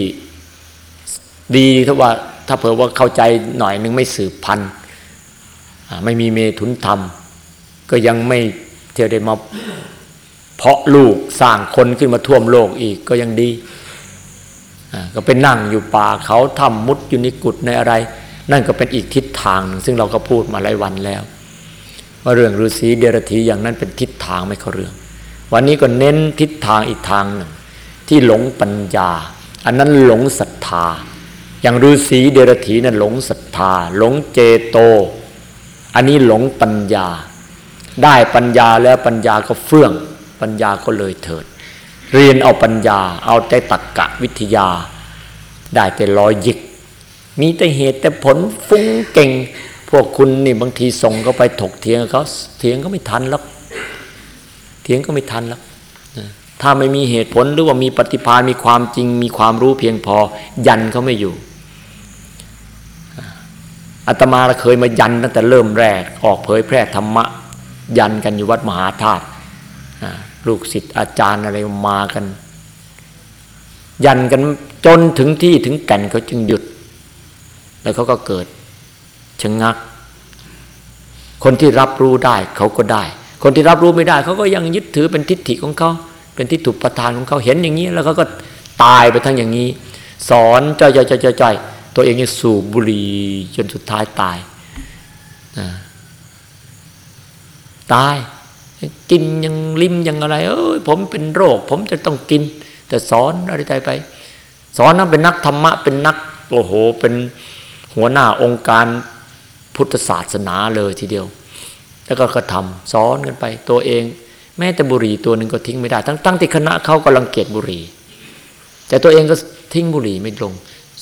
ดีถ้าว่าถ้าเผื่อว่าเข้าใจหน่อยนึงไม่สืบพันธุ์ไม่มีเมถุนธรรม ก็ยังไม่เที่ยวได้มาเพาะลูกสร้างคนขึ้นมาท่วมโลกอีกก็ยังดีก็เป็นนั่งอยู่ป่าเขาทำมุดอยู่ในกุฏในอะไร นั่นก็เป็นอีกทิศทางหนึ่งซึ่งเราก็พูดมาหลายวันแล้ว ว่าเรื่องฤาษีเดรธีอย่างนั้นเป็นทิศทางไม่เขาเรื่อง วันนี้ก็เน้นทิศทางอีกทางหนึ่งที่หลงปัญญา อันนั้นหลงศรัทธา อย่างฤาษีเดรถีนั้นหลงศรัทธา หลงเจโต อันนี้หลงปัญญา ได้ปัญญาแล้วปัญญาก็เฟื่อง ปัญญาก็เลยเถิด เรียนเอาปัญญา เอาแต่ตักกะวิทยา ได้แต่ลอยยิก มีแต่เหตุแต่ผลฟุ้งเก่ง พวกคุณนี่บางทีส่งเขาไปถกเถียงเขาเถียงก็ไม่ทันแล้วเถียงก็ไม่ทันแล้วถ้าไม่มีเหตุผลหรือว่ามีปฏิภาณมีความจริง มีความรู้เพียงพอ ยันเขาไม่อยู่อาตมาเคยมายันตั้งแต่เริ่มแรก ออกเผยแพร่ธรรมะ ยันกันอยู่วัดมหาธาตุลูกศิษย์อาจารย์อะไรมากัน ยันกันจนถึงที่ถึงแก่นเขาจึงหยุด แล้วเขาก็เกิด ชะงงัก คนที่รับรู้ได้เขาก็ได้ คนที่รับรู้ไม่ได้ เขาก็ยังยึดถือเป็นทิฏฐิของเขา เป็นที่ถูกประทานของเขาเห็นอย่างนี้ แล้วเขาก็ตายไปทั้งอย่างนี้ สอนจ่อยๆจ่อยตัวเองนี่สูบบุหรี่จนสุดท้ายตายตาย กินยังลิ้มยังอะไร เอ้ยผมเป็นโรค ผมจะต้องกิน แต่สอนอะไรไปไป สอนนั้นเป็นนักธรรมะ เป็นนักโอ้โห เป็นหัวหน้าองค์การ พุทธศาสนาเลยทีเดียว แล้วก็กระทำสอนกันไป ตัวเอง แม้แต่บุหรี่ตัวหนึ่งก็ทิ้งไม่ได้ ทั้งตั้งที่คณะเขากำลังเกียดบุหรี่ แต่ตัวเองก็ทิ้งบุหรี่ไม่ลง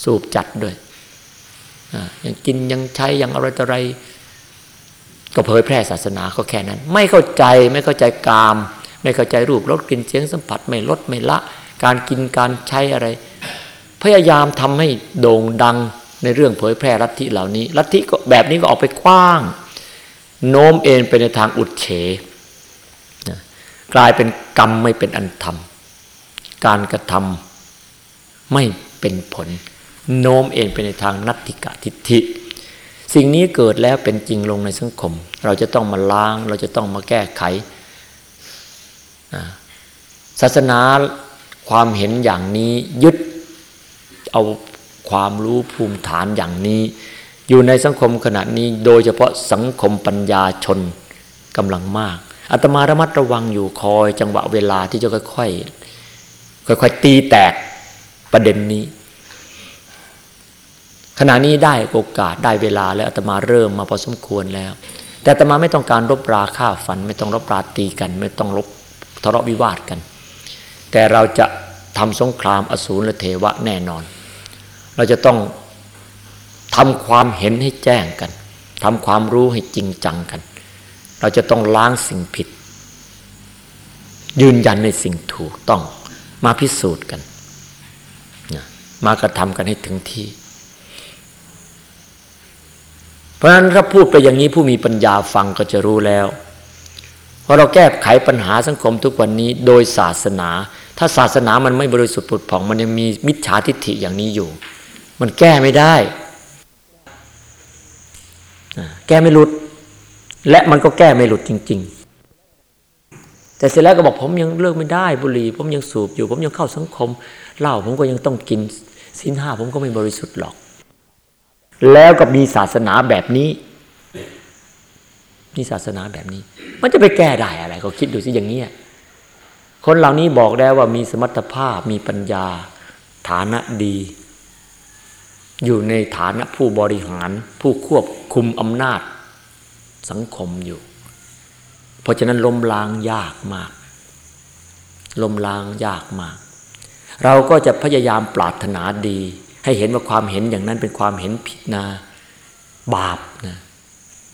สูบจัดด้วยยังกินยังใช้ยังอะไรต่ออะไร ก็เผยแพร่ศาสนาก็แค่นั้น ไม่เข้าใจไม่เข้าใจกาม ไม่เข้าใจรูปรสกลิ่นเสียงสัมผัสไม่ลดไม่ละ การกินการใช้อะไร พยายามทำให้โด่งดัง ในเรื่องเผยแพร่ลัทธิเหล่านี้ ลัทธิก็แบบนี้ก็ออกไปกว้าง โน้มเอ็นไปในทางอุดเฉกลายเป็นกรรมไม่เป็นอันธรรม การกระทำไม่เป็นผล โน้มเองไปในทางนัตติกะทิฏฐิ สิ่งนี้เกิดแล้วเป็นจริงลงในสังคม เราจะต้องมาล้าง เราจะต้องมาแก้ไข ศาสนาความเห็นอย่างนี้ยึดเอา ความรู้ภูมิฐานอย่างนี้ อยู่ในสังคมขณะนี้โดยเฉพาะสังคมปัญญาชนกำลังมากอาตมาระมัดระวังอยู่คอยจังหวะเวลาที่จะค่อยๆค่อยๆตีแตกประเด็นนี้ ขณะนี้ได้โอกาสได้เวลาแล้วอาตมาเริ่มมาพอสมควรแล้ว แต่อาตมาไม่ต้องการรบราฆ่าฟัน ไม่ต้องรบราตีกัน ไม่ต้องรบทะเลาะวิวาทกัน แต่เราจะทำสงครามอสูรและเทวะแน่นอน เราจะต้องทำความเห็นให้แจ้งกันทำความรู้ให้จริงจังกัน เราจะต้องล้างสิ่งผิด ยืนยันในสิ่งถูกต้อง มาพิสูจน์กัน มากระทำกันให้ถึงที่ เพราะฉะนั้นถ้าพูดไปอย่างนี้ผู้มีปัญญาฟังก็จะรู้แล้วพอเราแก้ไขปัญหาสังคมทุกวันนี้โดยศาสนา ถ้าศาสนามันไม่บริสุทธิ์ผุดผ่อง มันยังมีมิจฉาทิฏฐิอย่างนี้อยู่ มันแก้ไม่ได้ แก้ไม่หลุด และมันก็แก้ไม่หลุดจริง ๆ แต่เสร็จแล้วก็บอกผมยังเลิกไม่ได้บุหรี่ผมยังสูบอยู่ ผมยังเข้าสังคมเหล้าผมก็ยังต้องกินสินห้าผมก็ไม่บริสุทธิ์หรอก แล้วก็มีศาสนาแบบนี้นี่ศาสนาแบบนี้ มันจะไปแก้ได้อะไรก็คิดดูสิอย่างนี้คนเหล่านี้บอกได้ว่ามีสมรรถภาพมีปัญญา ฐานะดี อยู่ในฐานะผู้บริหาร ผู้ควบคุมอำนาจ สังคมอยู่ เพราะฉะนั้นล้มล้างยากมากล้มล้างยากมาก เราก็จะพยายามปรารถนาดี ให้เห็นว่าความเห็นอย่างนั้นเป็นความเห็นผิดนาบาปนะ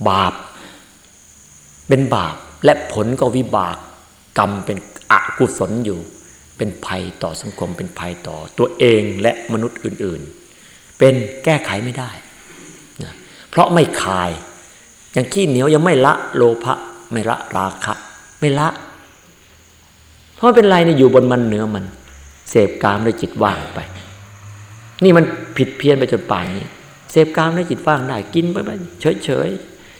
บาป เป็นบาปและผลก็วิบากกรรมเป็นอกุศลอยู่ เป็นภัยต่อสังคมเป็นภัยต่อตัวเองและมนุษย์อื่น ๆ เป็นแก้ไขไม่ได้นะเพราะไม่คายอย่างขี้เหนียวยังไม่ละโลภะไม่ละราคะ ไม่ละ เพราะเป็นไรเนี่ยอยู่บนมันเหนือมัน เสพกามด้วยจิตว่างไป นี่มันผิดเพี้ยนไปจนป่านนี้ เสพกามด้วยจิตว่างได้กินไปไปเฉย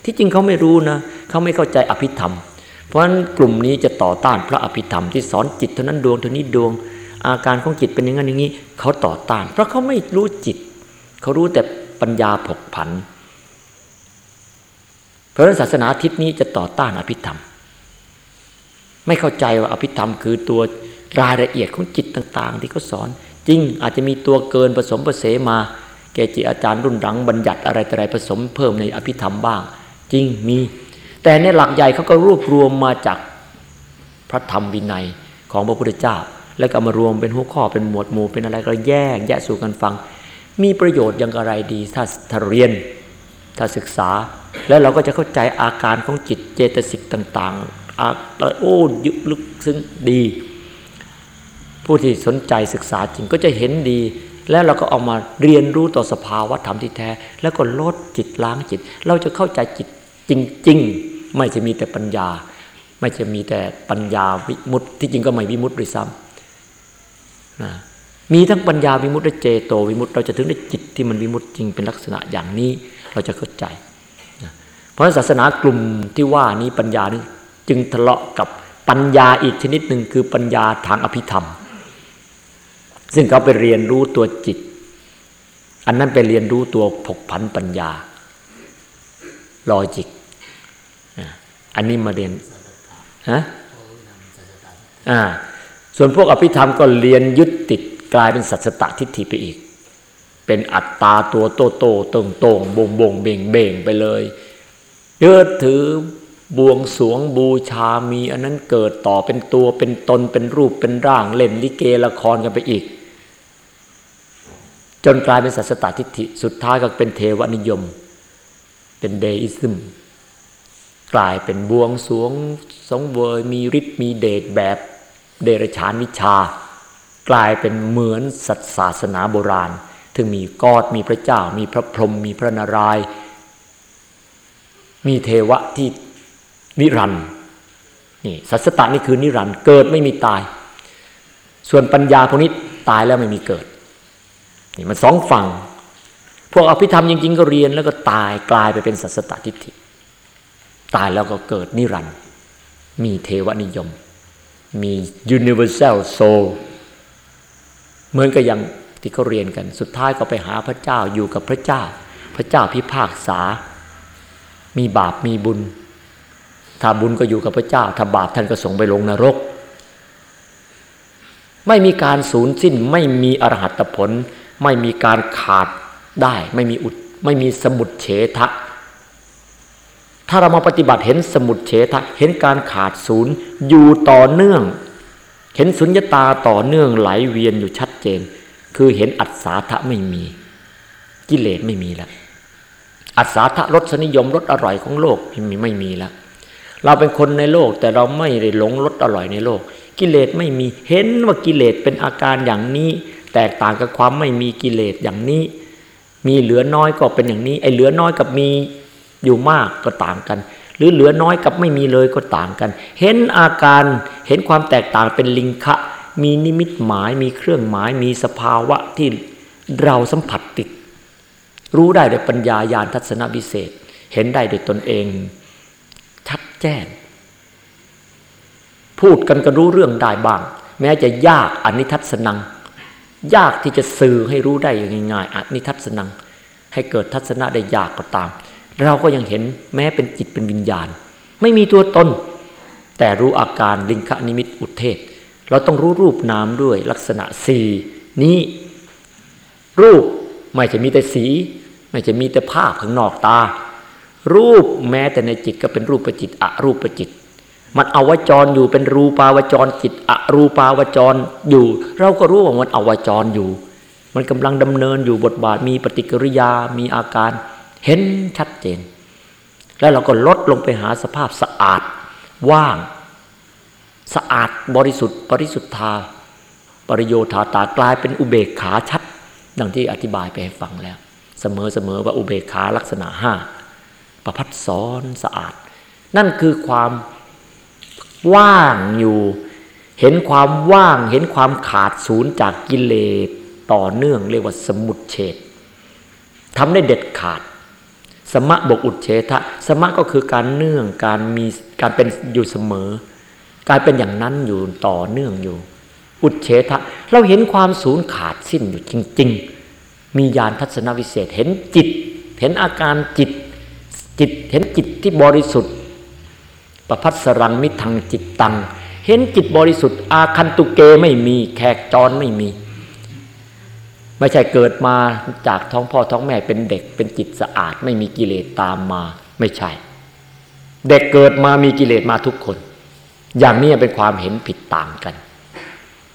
ที่จริงเขาไม่รู้นะเขาไม่เข้าใจอภิธรรมเพราะฉะนั้นกลุ่มนี้จะต่อต้านพระอภิธรรมที่สอนจิตเท่านั้นดวงเท่านี้ดวง อาการของจิตเป็นอย่างนั้นอย่างนี้เขาต่อต้าน เพราะเขาไม่รู้จิต เขารู้แต่ปัญญาผกผัน เพราะฉะนั้นศาสนาทิศนี้จะต่อต้านอภิธรรม ไม่เข้าใจว่าอภิธรรมคือตัวรายละเอียดของจิตต่าง ๆ ที่เขาสอน จริงอาจจะมีตัวเกินผสมผสมมาแกจิอาจารย์รุ่นหลังบัญญัติอะไรแต่อะไรผสมเพิ่มในอภิธรรมบ้าง จริงมี แต่ในหลักใหญ่เขาก็รวบรวมมาจากพระธรรมวินัยของพระพุทธเจ้า แล้วก็มารวมเป็นหัวข้อเป็นหมวดหมู่เป็นอะไรก็แยกแยกสู่กันฟัง มีประโยชน์อย่างไรดีถ้าถ้าเรียน ถ้าศึกษา แล้วเราก็จะเข้าใจอาการของจิตเจตสิกต่างๆอาโอ้ยึลึกซึ้งดี ผู้ที่สนใจศึกษาจริงก็จะเห็นดี แล้วเราก็เอามาเรียนรู้ต่อสภาวะธรรมที่แท้ แล้วก็ลดจิตล้างจิต เราจะเข้าใจจิตจริง ๆ ไม่จะมีแต่ปัญญา ไม่จะมีแต่ปัญญาวิมุตติที่จริงก็ไม่วิมุตติด้วยซ้ำนะ มีทั้งปัญญาวิมุตติและเจโตวิมุตติเราจะถึงได้จิตที่มันวิมุตติจริงเป็นลักษณะอย่างนี้เราจะเข้าใจนะเพราะศาสนากลุ่มที่ว่านี้ปัญญานี้จึงทะเลาะกับปัญญาอีกชนิดหนึ่งคือปัญญาทางอภิธรรม ซึ่งเขาไปเรียนรู้ตัวจิต อันนั้นไปเรียนรู้ตัวผกผันปัญญาลอจิกอันนี้มาเรียนฮะอ่าส่วนพวกอภิธรรมก็เรียนยึดติด กลายเป็นสัจตะทิฏฐิไปอีก เป็นอัตตาตัวโตโตตงตงบงบงเบ่งเบ่งไปเลยเยืดถือบวงสวงบูชามีอันนั้นเกิดต่อเป็นตัวเป็นตนเป็นรูปเป็นร่างเล่นลิเกละครกันไปอีก จนกลายเป็นสัจตทิฏฐิสุดท้ายก็เป็นเทวนิยม เป็นเดอิซึมกลายเป็นบวงสวงสงเวยมีฤทธิ์มีเดชแบบเดรฉานวิชา กลายเป็นเหมือนศาสนาโบราณถึงมีกอดมีพระเจ้า มีพระพรหมมีพระนาราย มีเทวะที่นิรันด์นี่สัสตะนี่คือนิรันด์เกิดไม่มีตาย ส่วนปัญญาพวกนี้ตายแล้วไม่มีเกิดนี่มันสองฝั่ง พวกอภิธรรมจริงๆก็เรียนแล้วก็ตายกลายไปเป็นสัสตทิฏฐิ ตายแล้วก็เกิดนิรันดร์มีเทวนิยม มี universal soul เหมือนกับอย่างที่เขาเรียนกัน สุดท้ายก็ไปหาพระเจ้าอยู่กับพระเจ้า พระเจ้าพิพากษา มีบาปมีบุญ ถ้าบุญก็อยู่กับพระเจ้า ถ้าบาปท่านก็ส่งไปลงนรก ไม่มีการสูญสิ้น ไม่มีอรหัตผล ไม่มีการขาดได้ ไม่มีอุด ไม่มีสมุดเฉทะ ถ้าเรามาปฏิบัติเห็นสมุดเฉทะ เห็นการขาดศูนย์อยู่ต่อเนื่อง เห็นสุญญตาต่อเนื่องไหลเวียนอยู่ชัดเจน คือเห็นอัศาทะไม่มี กิเลสไม่มีแล้วอัศาทะรสนิยมรสอร่อยของโลกไม่มีไม่มีแล้วเราเป็นคนในโลกแต่เราไม่ได้หลงรสอร่อยในโลก กิเลสไม่มีเห็นว่ากิเลสเป็นอาการอย่างนี้ แตกต่างกับความไม่มีกิเลสอย่างนี้ มีเหลือน้อยก็เป็นอย่างนี้ ไอ้เหลือน้อยกับมีอยู่มากก็ต่างกัน หรือเหลือน้อยกับไม่มีเลยก็ต่างกัน เห็นอาการเห็นความแตกต่างเป็นลิงคะ มีนิมิตหมาย มีเครื่องหมาย มีสภาวะที่เราสัมผัสติด รู้ได้โดยปัญญาญาณทัศนวิเศษ เห็นได้โดยตนเอง ชัดแจ้ง พูดกันก็รู้เรื่องได้บ้าง แม้จะยากอนิทัศนัง ยากที่จะสื่อให้รู้ได้อย่างง่ายๆอนิทัศนัง ให้เกิดทัศนะได้ยากก็ตาม เราก็ยังเห็นแม้เป็นจิตเป็นวิญญาณ ไม่มีตัวตน แต่รู้อาการลิงคนิมิตอุเทศ เราต้องรู้รูปนามด้วยลักษณะสีนี้ รูปไม่จะมีแต่สี ไม่จะมีแต่ภาพข้างนอกตา รูปแม้แต่ในจิตก็เป็นรูปประจิตอรูปประจิต มันอวจรอยู่เป็นรูปาวจรจิตอรูปาวจรอยู่ เราก็รู้ว่ามันอวจรอยู่ มันกำลังดำเนินอยู่บทบาทมีปฏิกิริยามีอาการ เห็นชัดเจน แล้วเราก็ลดลงไปหาสภาพสะอาดว่าง สะอาดบริสุทธิ์บริสุทธาปริโยธาตากลายเป็นอุเบกขาชัด ดังที่อธิบายไปให้ฟังแล้ว เสมอเสมอว่าอุเบกขาลักษณะห้าประพัดสอนสะอาด นั่นคือความว่างอยู่ เห็นความว่างเห็นความขาดศูนย์จากกิเลสต่อเนื่องเรียกว่าสมุดเฉดทำได้เด็ดขาด สมะบกอุดเฉทะสมะก็คือการเนื่องการมีการเป็นอยู่เสมอ การเป็นอย่างนั้นอยู่ต่อเนื่องอยู่ อุดเฉทะ เราเห็นความสูญขาดสิ้นอยู่จริง ๆ มีญาณทัศนวิเศษเห็นจิต เห็นอาการจิตจิตเห็นจิตที่บริสุทธิ์ ประพัสรังมิทังจิตตัง เห็นจิตบริสุทธิ์ อาคันตุเกไม่มีแขกจรไม่มี ไม่ใช่เกิดมาจากท้องพ่อท้องแม่เป็นเด็กเป็นจิตสะอาด ไม่มีกิเลสตามมาไม่ใช่ เด็กเกิดมามีกิเลสมาทุกคน อย่างนี้เป็นความเห็นผิดต่างกัน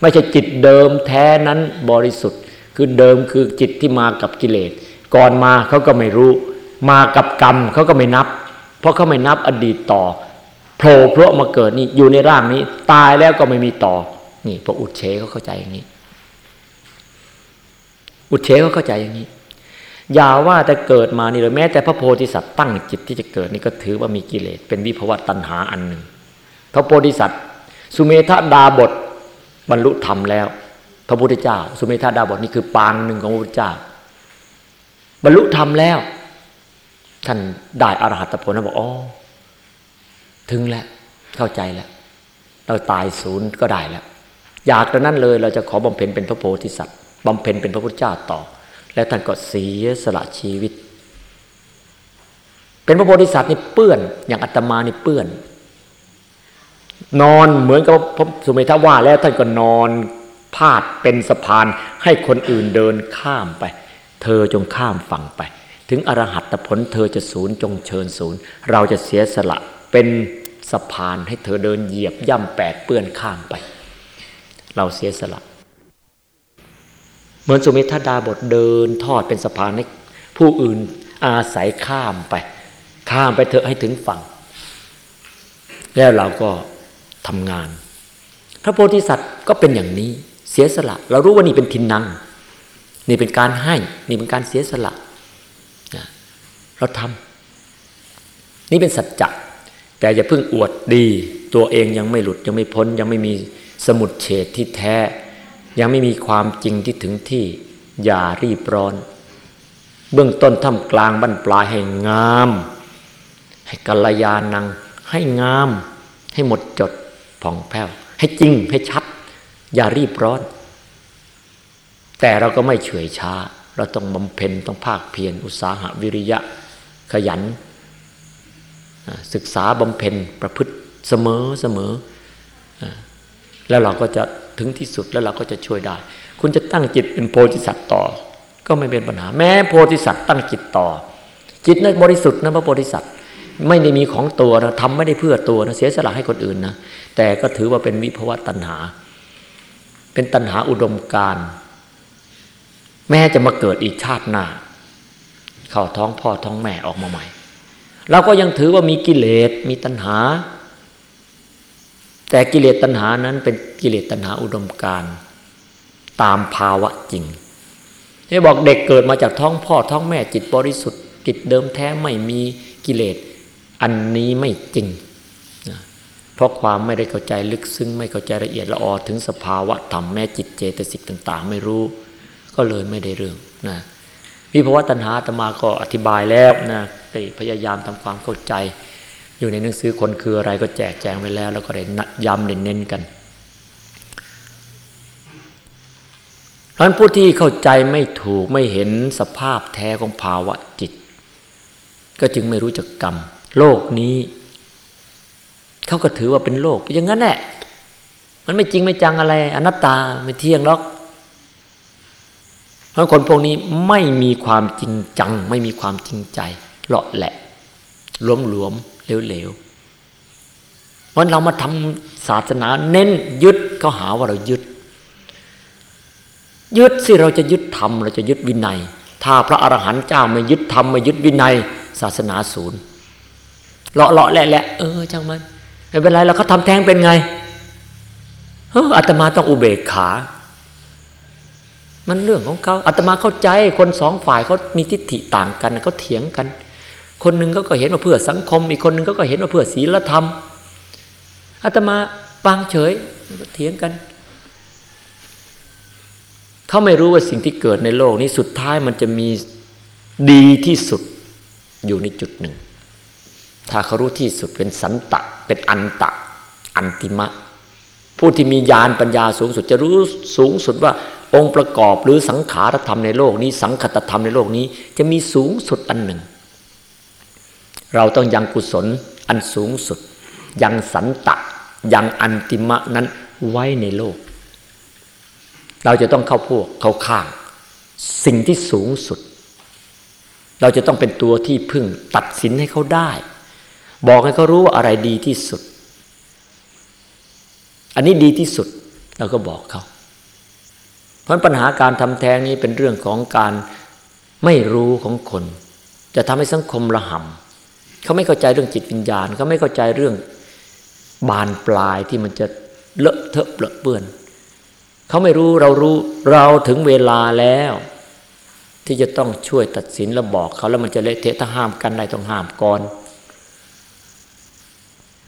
ไม่ใช่จิตเดิมแท้นั้นบริสุทธิ์ คือเดิมคือจิตที่มากับกิเลส ก่อนมาเขาก็ไม่รู้ มากับกรรมเขาก็ไม่นับ เพราะเขาไม่นับอดีตต่อโผล่เพราะมาเกิดนี่อยู่ในร่างนี้ ตายแล้วก็ไม่มีต่อนี่พระอุเฉเขาเข้าใจอย่างนี้ อุเฉก็เข้าใจอย่างนี้ อย่าว่าแต่เกิดมานี่เลยแม้แต่พระโพธิสัตว์ตั้งจิตที่จะเกิดนี่ก็ถือว่ามีกิเลสเป็นวิภวตัณหาอันหนึ่งพระโพธิสัตว์ สุเมธาดาบทบรรลุธรรมแล้ว พระพุทธเจ้า สุเมธาดาบทนี่คือปางหนึ่งของพระพุทธเจ้า บรรลุธรรมแล้ว ท่านได้อรหัตผลแล้วบอกอ๋อถึงแล้วเข้าใจแล้ว เราตายศูนย์ก็ได้แล้ว อยากแต่นั้นเลยเราจะขอบำเพ็ญเป็นพระโพธิสัตว์ บำเพ็ญเป็นพระพุทธเจ้าต่อ แล้วท่านก็เสียสละชีวิต เป็นพระโพธิสัตว์นี่เปื้อน อย่างอาตมานี่เปื้อน นอนเหมือนกับพระสุเมธาว่าแล้วท่านก็นอนพาดเป็นสะพานให้คนอื่นเดินข้ามไป เธอจงข้ามฝั่งไป ถึงอรหัตผลเธอจะศูนย์จงเชิญศูนย์ เราจะเสียสละเป็นสะพานให้เธอเดินเหยียบย่ำแปดเปื้อนข้ามไป เราเสียสละ เหมือนสุเมธาดาบทเดินทอดเป็นสะพานให้ผู้อื่นอาศัยข้ามไป ข้ามไปเถอะให้ถึงฝั่ง แล้วเราก็ทำงาน พระโพธิสัตว์ก็เป็นอย่างนี้เสียสละ เรารู้ว่านี่เป็นทินนัง นี่เป็นการให้ นี่เป็นการเสียสละ เราทำนี่เป็นสัจจะแต่อย่าเพิ่งอวดดี ตัวเองยังไม่หลุดยังไม่พ้นยังไม่มีสมุดเฉดที่แท้ ยังไม่มีความจริงที่ถึงที่ อย่ารีบร้อน เบื้องต้นท่ามกลางบรรปลายให้งาม ให้กัลยาณัง ให้งาม ให้หมดจดผ่องแผ้ว ให้จริงให้ชัด อย่ารีบร้อน แต่เราก็ไม่เฉยช้า เราต้องบำเพ็ญต้องภาคเพียรอุตสาหะวิริยะ ขยัน ศึกษาบำเพ็ญประพฤติเสมอเสมอ แล้วเราก็จะ ถึงที่สุดแล้วเราก็จะช่วยได้ คุณจะตั้งจิตเป็นโพธิสัตว์ต่อ ก็ไม่เป็นปัญหา แม้โพธิสัตว์ตั้งจิตต่อ จิตนั้นบริสุทธิ์นะพระโพธิสัตว์ไม่ได้มีของตัวนะทำไม่ได้เพื่อตัวนะเสียสละให้คนอื่นนะแต่ก็ถือว่าเป็นวิภวตัณหา เป็นตัณหาอุดมการแม้จะมาเกิดอีกชาติหน้า เข้าท้องพ่อท้องแม่ออกมาใหม่เราก็ยังถือว่ามีกิเลสมีตัณหา แต่กิเลสตัณหานั้นเป็นกิเลสตัณหาอุดมการตามภาวะจริงที่บอกเด็กเกิดมาจากท้องพ่อท้องแม่จิตบริสุทธิ์ จิตเดิมแท้ไม่มีกิเลสอันนี้ไม่จริงนะเพราะความไม่ได้เข้าใจลึกซึ้งไม่เข้าใจละเอียดละออถึงสภาวะธรรมแม้จิตเจตสิกต่าง ๆ ไม่รู้ ก็เลยไม่ได้เรื่องนะวิภวตัณหาตมาก็อธิบายแล้วนะพยายามทำความเข้าใจ อยู่ในหนังสือคนคืออะไรก็แจกแจงไปแล้ว แล้วก็ได้ย้ำเน้นๆกันเพราะนั้นผู้ที่เข้าใจไม่ถูกไม่เห็นสภาพแท้ของภาวะจิต ก็จึงไม่รู้จักกรรม โลกนี้เขาก็ถือว่าเป็นโลกอย่างนั้นแหละมันไม่จริงไม่จังอะไร อนัตตาไม่เที่ยงหรอกเพราะคนพวกนี้ไม่มีความจริงจัง ไม่มีความจริงใจเลาะแหละหลวมหลวม เหลวๆเพราะเรามาทำศาสนาเน้นยึดเขาหาว่าเรายึด ยึดสิเราจะยึดธรรมเราจะยึดวินัย ถ้าพระอรหันต์เจ้าไม่ยึดธรรมไม่ยึดวินัย ศาสนาศูนย์เลาะเลาะแหละแหละเออจังมันไม่เป็นไรเราเขาทำแท้งเป็นไงเอออาตมาต้องอุเบกขามันเรื่องของเขาอาตมาเข้าใจคนสองฝ่ายเขามีทิฏฐิต่างกันเขาเถียงกัน คนหนึ่งก็เห็นว่าเพื่อสังคม อีกคนหนึ่งก็เห็นว่าเพื่อศีลธรรมอาตมาปางเฉยเถียงกันเขาไม่รู้ว่าสิ่งที่เกิดในโลกนี้สุดท้ายมันจะมีดีที่สุดอยู่ในจุดหนึ่ง ถ้าเขารู้ที่สุดเป็นสันตะ เป็นอันตะ อันติมะ ผู้ที่มีญาณปัญญาสูงสุดจะรู้สูงสุดว่าองค์ประกอบหรือสังขารธรรมในโลกนี้ สังคตธรรมในโลกนี้ จะมีสูงสุดอันหนึ่ง เราต้องยังกุศลอันสูงสุด ยังสันตะ ยังอันติมะนั้นไว้ในโลก เราจะต้องเข้าพวกเข้าข้าง สิ่งที่สูงสุด เราจะต้องเป็นตัวที่พึ่งตัดสินให้เขาได้ บอกให้เขารู้ว่าอะไรดีที่สุด อันนี้ดีที่สุดเราก็บอกเขา เพราะปัญหาการทำแท้งนี้เป็นเรื่องของการไม่รู้ของคน จะทำให้สังคมระห่ำ เขาไม่เข้าใจเรื่องจิตวิญญาณเขาไม่เข้าใจเรื่องบานปลายที่มันจะเลอะเทอะเปรอะเปื้อนเขาไม่รู้เรารู้เราถึงเวลาแล้ว ที่จะต้องช่วยตัดสินแล้วบอกเขาแล้วมันจะเละเทะถ้าห้ามกันได้ต้องห้ามก่อน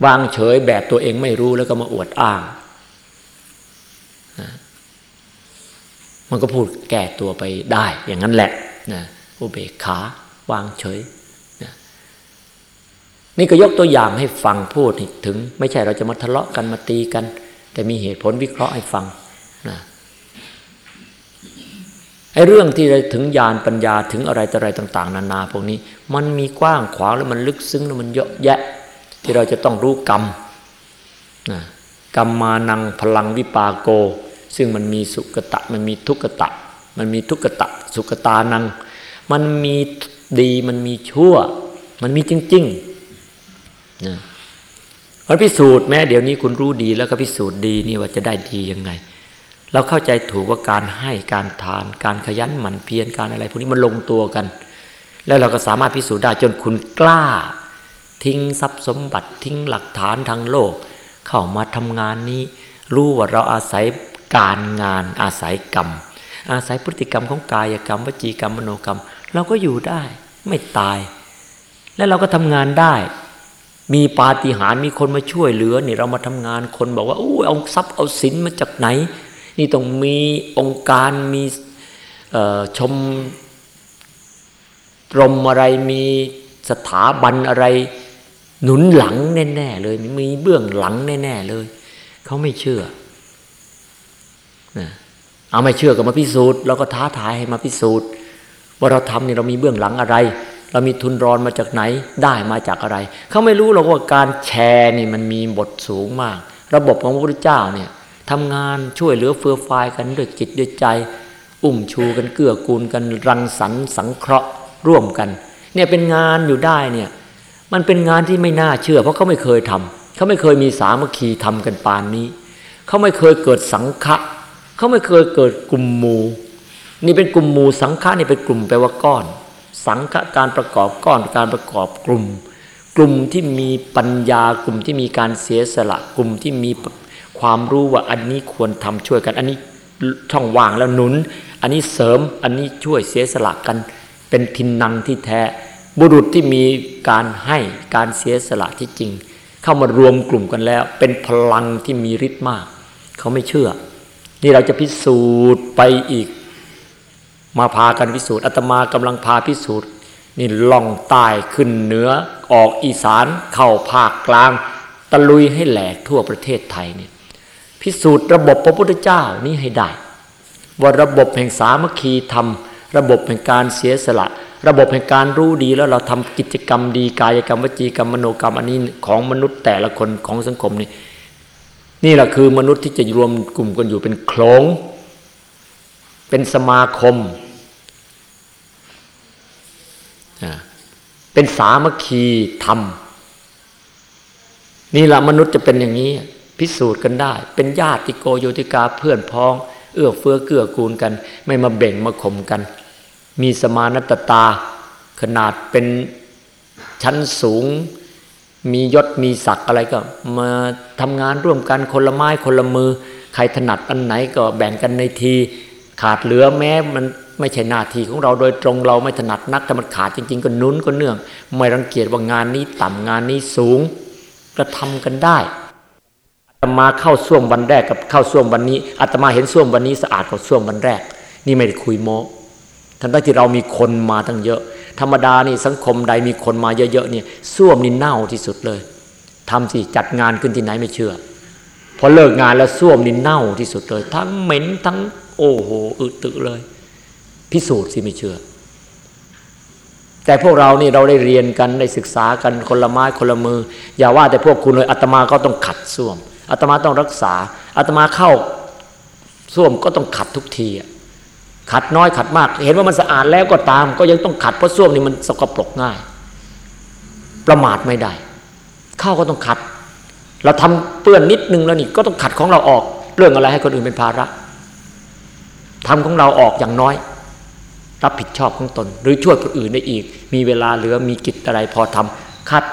วางเฉยแบบตัวเองไม่รู้แล้วก็มาอวดอ้าง มันก็พูดแก้ตัวไปได้อย่างนั้นแหละนะอุเบกขาวางเฉย นี่ก็ยกตัวอย่างให้ฟังพูดถึง ไม่ใช่เราจะมาทะเลาะกันมาตีกัน แต่มีเหตุผลวิเคราะห์ให้ฟังนะไอ้เรื่องที่ถึงญาณปัญญาถึงอะไรต่ออะไรต่าง ๆ นานาพวกนี้ มันมีกว้างขวางแล้วมันลึกซึ้งแล้วมันเยอะแยะ ที่เราจะต้องรู้กรรมนะกรรมมานังพลังวิปาโก ซึ่งมันมีสุกตะ มันมีทุกตะ มันมีทุกตะ สุกตานัง มันมีดีมันมีชั่ว มันมีจริง ๆ นะพอพิสูจน์แม้เดี๋ยวนี้คุณรู้ดีแล้วก็พิสูจน์ดีนี่ว่าจะได้ดียังไง เราเข้าใจถูกว่าการให้การทาน การขยันหมั่นเพียรการอะไรพวกนี้มันลงตัวกัน แล้วเราก็สามารถพิสูจน์ได้จนคุณกล้า ทิ้งทรัพย์สมบัติทิ้งหลักฐานทางโลก เข้ามาทำงานนี้ รู้ว่าเราอาศัยการงานอาศัยกรรม อาศัยพฤติกรรมของกายกรรมวจีกรรมมโนกรรม เราก็อยู่ได้ไม่ตาย และเราก็ทำงานได้ มีปาฏิหาริย์มีคนมาช่วยเหลือนี่เรามาทำงานคนบอกว่าโอ้เอาทรัพย์เอาสินมาจากไหน นี่ต้องมีองค์การมีชมรมอะไรมีสถาบันอะไร หนุนหลังแน่ๆเลยมีเบื้องหลังแน่ๆเลยเขาไม่เชื่อนะเอาไม่เชื่อก็มาพิสูจน์เราก็ท้าทายให้มาพิสูจน์ว่าเราทำนี่เรามีเบื้องหลังอะไร เรามีทุนรอนมาจากไหนได้มาจากอะไร เขาไม่รู้หรอกว่าการแชร์นี่มันมีบทสูงมาก ระบบของพระพุทธเจ้าเนี่ยทำงานช่วยเหลือเฟื่อฟายกันด้วยจิตด้วยใจ อุ้มชูกันเกื้อกูลกันรังสรรค์สังเคราะห์ร่วมกัน เนี่ยเป็นงานอยู่ได้เนี่ยมันเป็นงานที่ไม่น่าเชื่อ เพราะเขาไม่เคยทำเขาไม่เคยมีสามัคคีทำกันปานนี้ เขาไม่เคยเกิดสังฆะเขาไม่เคยเกิดกลุ่มหมู่นี่เป็นกลุ่มหมู่สังฆะนี่เป็นกลุ่มแปลว่าก้อน สังฆะการประกอบก้อนการประกอบกลุ่ม กลุ่มที่มีปัญญากลุ่มที่มีการเสียสละกลุ่มที่มีความรู้ว่าอันนี้ควรทำช่วยกัน อันนี้ช่องว่างแล้วหนุน อันนี้เสริมอันนี้ช่วยเสียสละกัน เป็นทินนังที่แท้ บุรุษที่มีการให้การเสียสละที่จริง เข้ามารวมกลุ่มกันแล้ว เป็นพลังที่มีฤทธิ์มาก เขาไม่เชื่อ นี่เราจะพิสูจน์ไปอีก มาพากันพิสูจน์อาตมากำลังพาพิสูจน์นี่ล่องใต้ขึ้นเหนือออกอีสานเข้าภาคกลาง ตะลุยให้แหลกทั่วประเทศไทยเนี่ยพิสูจน์ระบบพระพุทธเจ้านี้ให้ได้ ว่าระบบแห่งสามัคคีธรรม ระบบแห่งการเสียสละ ระบบแห่งการรู้ดีแล้วเราทำกิจกรรมดีกายกรรมวจีกรรมมโนกรรมอันนี้ของมนุษย์แต่ละคนของสังคมนี่นี่แหละคือมนุษย์ที่จะรวมกลุ่มกันอยู่เป็นโคลงเป็นสมาคม เป็นสามัคคีธรรม นี่แหละมนุษย์จะเป็นอย่างนี้ พิสูจน์กันได้ เป็นญาติโกโยติกาเพื่อนพ้อง เอื้อเฟื้อเกื้อกูลกัน ไม่มาเบ่งมาข่มกัน มีสมานตตา ขนาดเป็นชั้นสูง มียศมีศักดิ์อะไรก็ มาทำงานร่วมกันคนละไม้คนละมือ ใครถนัดอันไหนก็แบ่งกันในที ขาดเหลือแม้มัน ไม่ใช่หน้าที่ของเราโดยตรงเราไม่ถนัดนักแต่มันขาดจริง ๆ ก็นุ้นก็เนื่อง ไม่รังเกียจว่างานนี้ต่ำงานนี้สูงกระทำกันได้อาตมาเข้าส่วมวันแรกกับเข้าส่วมวันนี้อาตมาเห็นส่วมวันนี้สะอาดกว่าส่วมวันแรก นี่ไม่ได้คุยโม้ทั้งที่เรามีคนมาตั้งเยอะ ธรรมดานี่สังคมใดมีคนมาเยอะๆเนี่ยส่วมนี่เน่าที่สุดเลยทำสิจัดงานขึ้นที่ไหนไม่เชื่อพอเลิกงานแล้วส่วมนี่เน่าที่สุดเลย ทั้งเหม็นทั้งโอ้โหอึตึเลย พิสูจน์สิไม่เชื่อ แต่พวกเรานี่เราได้เรียนกันได้ศึกษากันคนละไม้คนละมือ อย่าว่าแต่พวกคุณเลยอาตมาก็ต้องขัดส้วมอาตมาต้องรักษาอาตมาเข้าส้วมก็ต้องขัดทุกทีขัดน้อยขัดมาก เห็นว่ามันสะอาดแล้วก็ตาม ก็ยังต้องขัดเพราะส้วมนี่มันสกปรกง่าย ประมาทไม่ได้เข้าก็ต้องขัด เราทำเปื้อนนิดนึงแล้วนี่ก็ต้องขัดของเราออก เรื่องอะไรให้คนอื่นเป็นภาระทำของเราออกอย่างน้อย รับผิดชอบของตน หรือช่วยคนอื่นได้อีก มีเวลาเหลือมีกิจอะไรพอทำคัด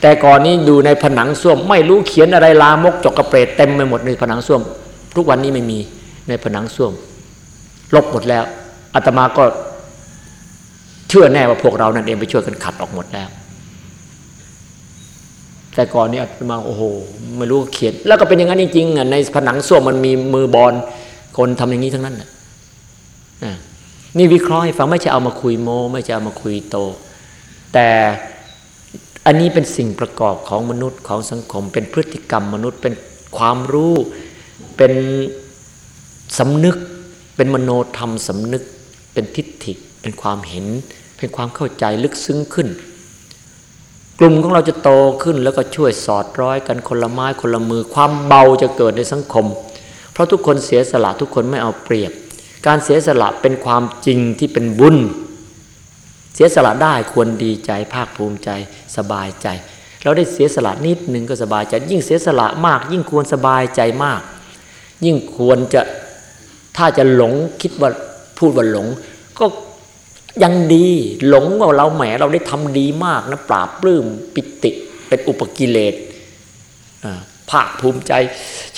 แต่ก่อนนี้ดูในผนังส้วม ไม่รู้เขียนอะไรลามกจกกระเปรตเต็มไปหมดในผนังส้วม ทุกวันนี้ไม่มีในผนังส้วม ลบหมดแล้วอาตมาก็เชื่อแน่ว่าพวกเรานั่นเองไปช่วยกันขัดออกหมดแล้ว แต่ก่อนนี้อาตมาโอ้โหไม่รู้เขียน แล้วก็เป็นอย่างนั้นจริงๆในผนังส้วมมันมีมือบอลคนทำอย่างนี้ทั้งนั้นนะ นี่วิเคราะห์ให้ฟังไม่ใช่เอามาคุยโม ไม่ใช่เอามาคุยโต แต่อันนี้เป็นสิ่งประกอบของมนุษย์ของสังคม เป็นพฤติกรรมมนุษย์เป็นความรู้เป็นสำนึก เป็นมโนธรรมสำนึก เป็นทิฏฐิ เป็นความเห็น เป็นความเข้าใจลึกซึ้งขึ้น กลุ่มของเราจะโตขึ้นแล้วก็ช่วยสอดร้อยกันคนละไม้คนละมือ ความเบาจะเกิดในสังคม เพราะทุกคนเสียสละทุกคนไม่เอาเปรียบ การเสียสละเป็นความจริงที่เป็นบุญ เสียสละได้ควรดีใจภาคภูมิใจสบายใจ เราได้เสียสละนิดหนึ่งก็สบายใจ ยิ่งเสียสละมาก ยิ่งควรสบายใจมาก ยิ่งควรจะถ้าจะหลงคิดว่าพูดว่าหลง ก็ยังดีหลงว่าเราแหมเราได้ทำดีมากนะปราบปลื้มปิติเป็นอุปกิเลสภาคภูมิใจ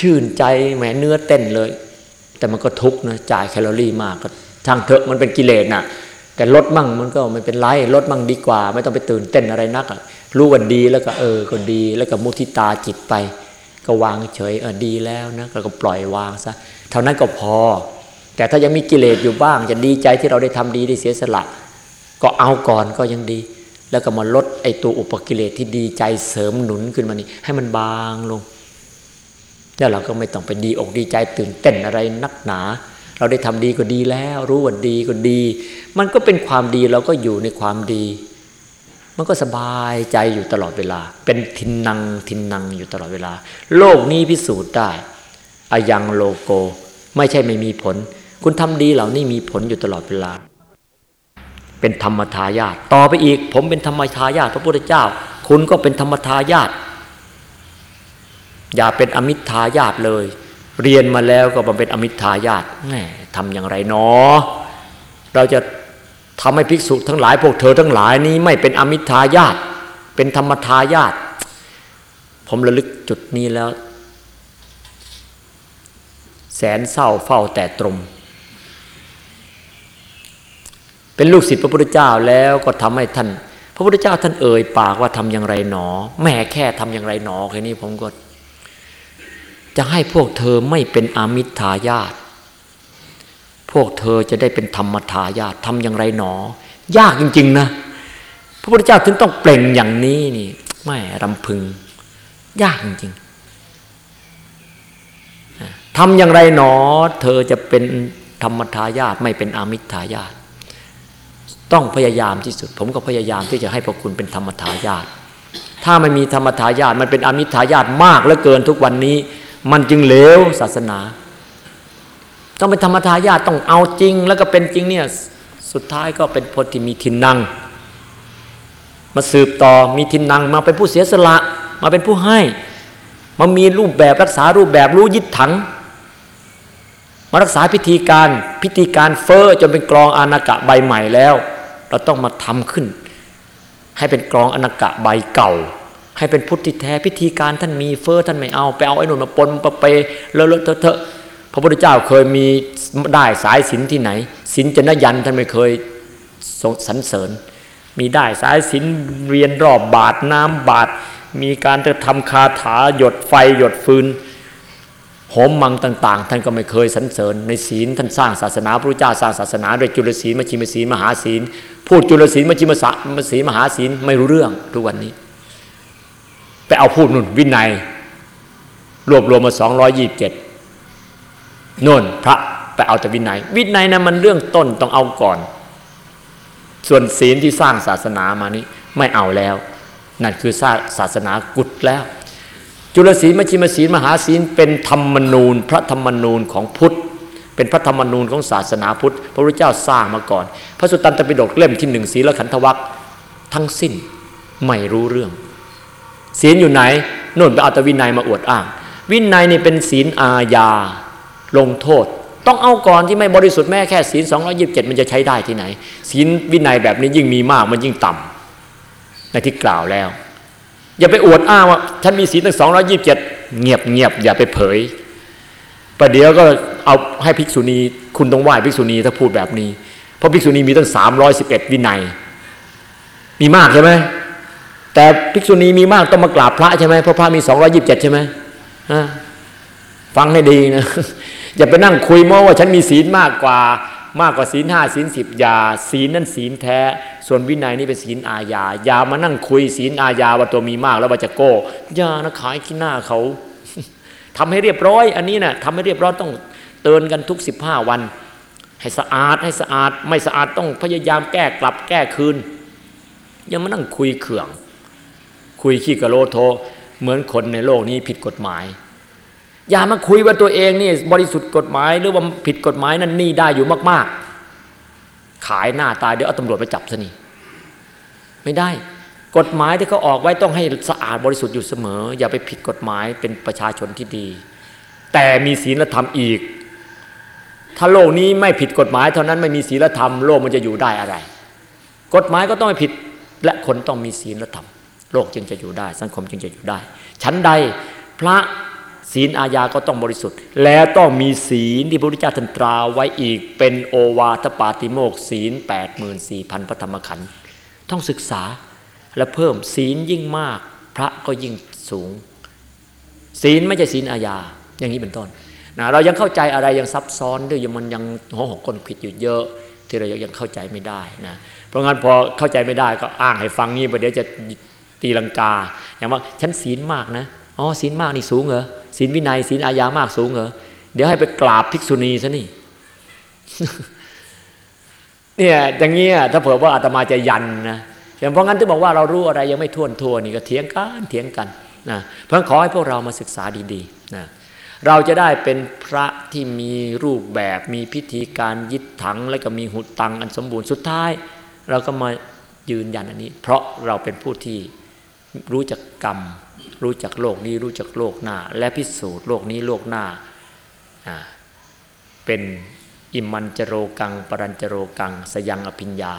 ชื่นใจแหมเนื้อเต้นเลย แต่มันก็ทุกข์นะจ่ายแคลอรี่มากก็ช่างเถอะมันเป็นกิเลสนะแต่ลดมั่งมันก็ไม่เป็นไรลดมั่งดีกว่า ไม่ต้องไปตื่นเต้นอะไรนักรู้ว่าดีแล้วก็เออก็ดี แล้วก็มุทิตาจิตไป ก็วางเฉยเออดีแล้วนะแล้วก็ปล่อยวางซะเท่านั้นก็พอ แต่ถ้ายังมีกิเลสอยู่บ้าง จะดีใจที่เราได้ทำดีได้เสียสละ ก็เอาก่อนก็ยังดี แล้วก็มาลดไอตัวอุปกิเลสที่ดีใจเสริมหนุนขึ้นมานี่ให้มันบางลง แล้วเราก็ไม่ต้องไปดีอกดีใจตื่นเต้นอะไรนักหนา เราได้ทำดีก็ดีแล้ว รู้ว่าดีก็ดี มันก็เป็นความดีเราก็อยู่ในความดี มันก็สบายใจอยู่ตลอดเวลา เป็นทินนังทินนังอยู่ตลอดเวลา โลกนี้พิสูจน์ได้อายังโลโก ไม่ใช่ไม่มีผล คุณทำดีเหล่านี้มีผลอยู่ตลอดเวลา เป็นธรรมทายาทต่อไปอีก ผมเป็นธรรมทายาทพระพุทธเจ้า คุณก็เป็นธรรมทายาท อย่าเป็นอมิทายาทเลย เรียนมาแล้วก็มาเป็นอมิทายาทแหมทำอย่างไรเนาะเราจะทำให้ภิกษุทั้งหลายพวกเธอทั้งหลายนี้ไม่เป็นอมิทายาทเป็นธรรมทายาทผมระลึกจุดนี้แล้ว แสนเศร้าเฝ้าแต่ตรม เป็นลูกศิษย์พระพุทธเจ้าแล้วก็ทำให้ท่าน พระพุทธเจ้าท่านเอ่ยปากว่าทำอย่างไรหนอแม่แค่ทำอย่างไรหนอแค่นี้ผมก็ จะให้พวกเธอไม่เป็นอามิทายาทพวกเธอจะได้เป็นธรรมทายาททำอย่างไรหนอ ยากจริง ๆ นะ พระพุทธเจ้าถึงต้องเปล่งอย่างนี้นี่ไม่รำพึง ยากจริงๆทำอย่างไรหนอ เธอจะเป็นธรรมทายาทไม่เป็นอามิทายาทต้องพยายามที่สุด ผมก็พยายามที่จะให้พวกคุณเป็นธรรมทายาทถ้ามันมีธรรมทายาทมันเป็นอามิทายาทมากเหลือเกินทุกวันนี้ มันจึงเลวศาสนา ต้องเป็นธรรมทายาต้องเอาจริง แล้วก็เป็นจริงเนี่ยสุดท้ายก็เป็นคนที่มีทินนัง มาสืบต่อมีทินนัง มาเป็นผู้เสียสละ มาเป็นผู้ให้มามีรูปแบบรักษารูปแบบรู้ยึดถัง มารักษาพิธีการพิธีการเฟอ้อจนเป็นกรองอานากะใบใหม่แล้ว เราต้องมาทำขึ้น ให้เป็นกรองอานากะใบเก่า ให้เป็นพุทธิแท้พิธีการท่านมีเฟอ้อท่านไม่เอาไปเอาไอ้นุ่นมาปนมาเปเลอะเลอะเทอะเทอะพระพุทธเจ้าเคยมีได้สายสินที่ไหนสินจนยันท่านไม่เคยสรรเสริญ มีได้สายสินเรียนรอบบาทน้ำบาท มีการจะทำคาถาหยดไฟหยดฟืนหอมมังต่าง ๆ ท่านก็ไม่เคยสรรเสริญ ในศีลท่านสร้างศาสนาพระพุทธเจ้าสร้างศาสนาโดยจุลศีลมชิมศีลมหาศีลพูดจุลศีลมชิมศีลมหาศีลไม่รู้เรื่องทุกวันนี้ เอาพูดนุ่นวินัย รวบรวมมาสองร้อยยี่บเจ็ดน่นพระไปเอาแต่วินัย วินัยนะมันเรื่องต้นต้องเอาก่อน ส่วนศีลที่สร้างศาสนามานี้ไม่เอาแล้ว นั่นคือสร้างศาสนากุดแล้ว จุลศีลมชิมศีลมหาศีลเป็นธรรมนูญ พระธรรมนูญของพุทธเป็นพระธรรมนูญของศาสนาพุทธ พระพุทธเจ้าสร้างมาก่อน พระสุตตันตปิฎกเล่มที่หนึ่งศีลขันธวัคทั้งสิ้นไม่รู้เรื่อง ศีลอยู่ไหนน่นไปเอาแต่วินัยมาอวดอ้าง วินัยนี่เป็นศีลอาญาลงโทษ ต้องเอาก่อนที่ไม่บริสุทธิ์แม้แค่ศีล227 มันจะใช้ได้ที่ไหน ศีลวินัยแบบนี้ยิ่งมีมากมันยิ่งต่ำในที่กล่าวแล้ว อย่าไปอวดอ้างว่าฉันมีศีลตั้ง227 เงียบเงียบอย่าไปเผยประเดี๋ยวก็เอาให้ภิกษุณีคุณต้องไหว้ภิกษุณีถ้าพูดแบบนี้ เพราะภิกษุณีมีตั้ง311 วินัย มีมากใช่ไหม แต่ภิกษุณีมีมากต้องมากราบพระใช่ไหมเพราะพระมี227ใช่ไหมฟังให้ดีนะอย่าไปนั่งคุยโม้ว่าฉันมีศีลมากกว่ามากกว่าศีลห้าศีลสิบยาศีลนั่นศีลแท้ ส่วนวินัยนี่เป็นศีลอาญาอย่ามานั่งคุยศีลอาญาว่าตัวมีมากแล้วว่าจะโก้อย่านะขายขี้หน้าเขาทำให้เรียบร้อย อันนี้นะ่ะทำให้เรียบร้อยต้องเตือนกันทุกสิบห้าวัน ให้สะอาดให้สะอาดไม่สะอาดต้องพยายามแก้กลับแก้คืนอย่ามานั่งคุยเขื่อง คุยขี้กะโลโท เหมือนคนในโลกนี้ผิดกฎหมาย อย่ามาคุยว่าตัวเองนี่บริสุทธิ์กฎหมาย หรือว่าผิดกฎหมายนั่นนี่ได้อยู่มาก ๆ ขายหน้าตายเดี๋ยวเอาตำรวจไปจับซะนี่ไม่ได้กฎหมายที่เขาออกไว้ต้องให้สะอาดบริสุทธิ์อยู่เสมอ อย่าไปผิดกฎหมายเป็นประชาชนที่ดี แต่มีศีลธรรมอีก ถ้าโลกนี้ไม่ผิดกฎหมายเท่านั้นไม่มีศีลธรรมโลกมันจะอยู่ได้อะไร กฎหมายก็ต้องไม่ผิดและคนต้องมีศีลธรรม โลกจึงจะอยู่ได้ สังคมจึงจะอยู่ได้ ชั้นใดพระศีลอาญาก็ต้องบริสุทธิ์ แล้วต้องมีศีลที่พระพุทธเจ้าตตราไว้อีกเป็นโอวาทปาติโมกศีล8 4 0 0 0พระธรรมขันธ์ต้องศึกษาและเพิ่มศีลยิ่งมาก พระก็ยิ่งสูง ศีลไม่ใช่ศีลอาญาอย่างนี้เป็นต้นนะเรายังเข้าใจอะไรยังซับซ้อนด้วยยังมันยังหัวหกคนผิดอยู่เยอะ ที่เรายังเข้าใจไม่ได้นะเพราะงั้นพอเข้าใจไม่ได้ก็อ้างให้ฟังนี้ประเดี๋ยวจะ ตีลังกา อย่างว่าฉันศีลมากนะอ๋อศีลมากนี่สูงเหรอศีลวินัยศีลอาญามากสูงเหรอเดี๋ยวให้ไปกราบภิกษุณีซะนี่เนี่ยอย่างเงี้ยถ้าเผื่อว่าอาตมาจะยันนะอย่างเพราะงั้นที่บอกว่าเรารู้อะไรยังไม่ท่วนทั่วนี่ก็เถียงกันเถียงกันนะเพราะขอให้พวกเรามาศึกษาดีๆนะเราจะได้เป็นพระที่มีรูปแบบมีพิธีการยึดถัง แล้วก็มีหุดตังอันสมบูรณ์สุดท้าย เราก็มายืนยันอันนี้ เพราะเราเป็นผู้ที่ รู้จักกรรม รู้จักโลกนี้รู้จักโลกหน้า และพิสูจน์โลกนี้โลกหน้าเป็นอิมันจโรกัง ปรัญจโรกัง สยังอภิญญา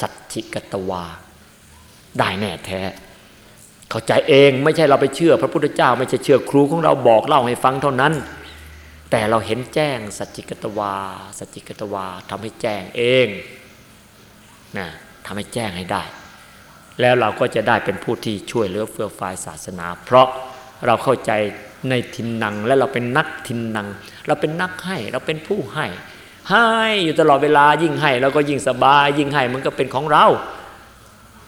สัตถิกตวา ได้แน่แท้ เข้าใจเองไม่ใช่เราไปเชื่อ พระพุทธเจ้า ไม่ใช่เชื่อครูของเราบอกเล่าให้ฟังเท่านั้น แต่เราเห็นแจ้งสัจจิกตวา สัจจิกตวาทำให้แจ้งเองนะทำให้แจ้งให้ได้ แล้วเราก็จะได้เป็นผู้ที่ช่วยเหลือเฟื่อฟายศาสนา เพราะเราเข้าใจในทินนังและเราเป็นนักทินนัง เราเป็นนักให้เราเป็นผู้ให้ให้อยู่ตลอดเวลายิ่งให้เราก็ยิ่งสบาย ยิ่งให้มันก็เป็นของเรา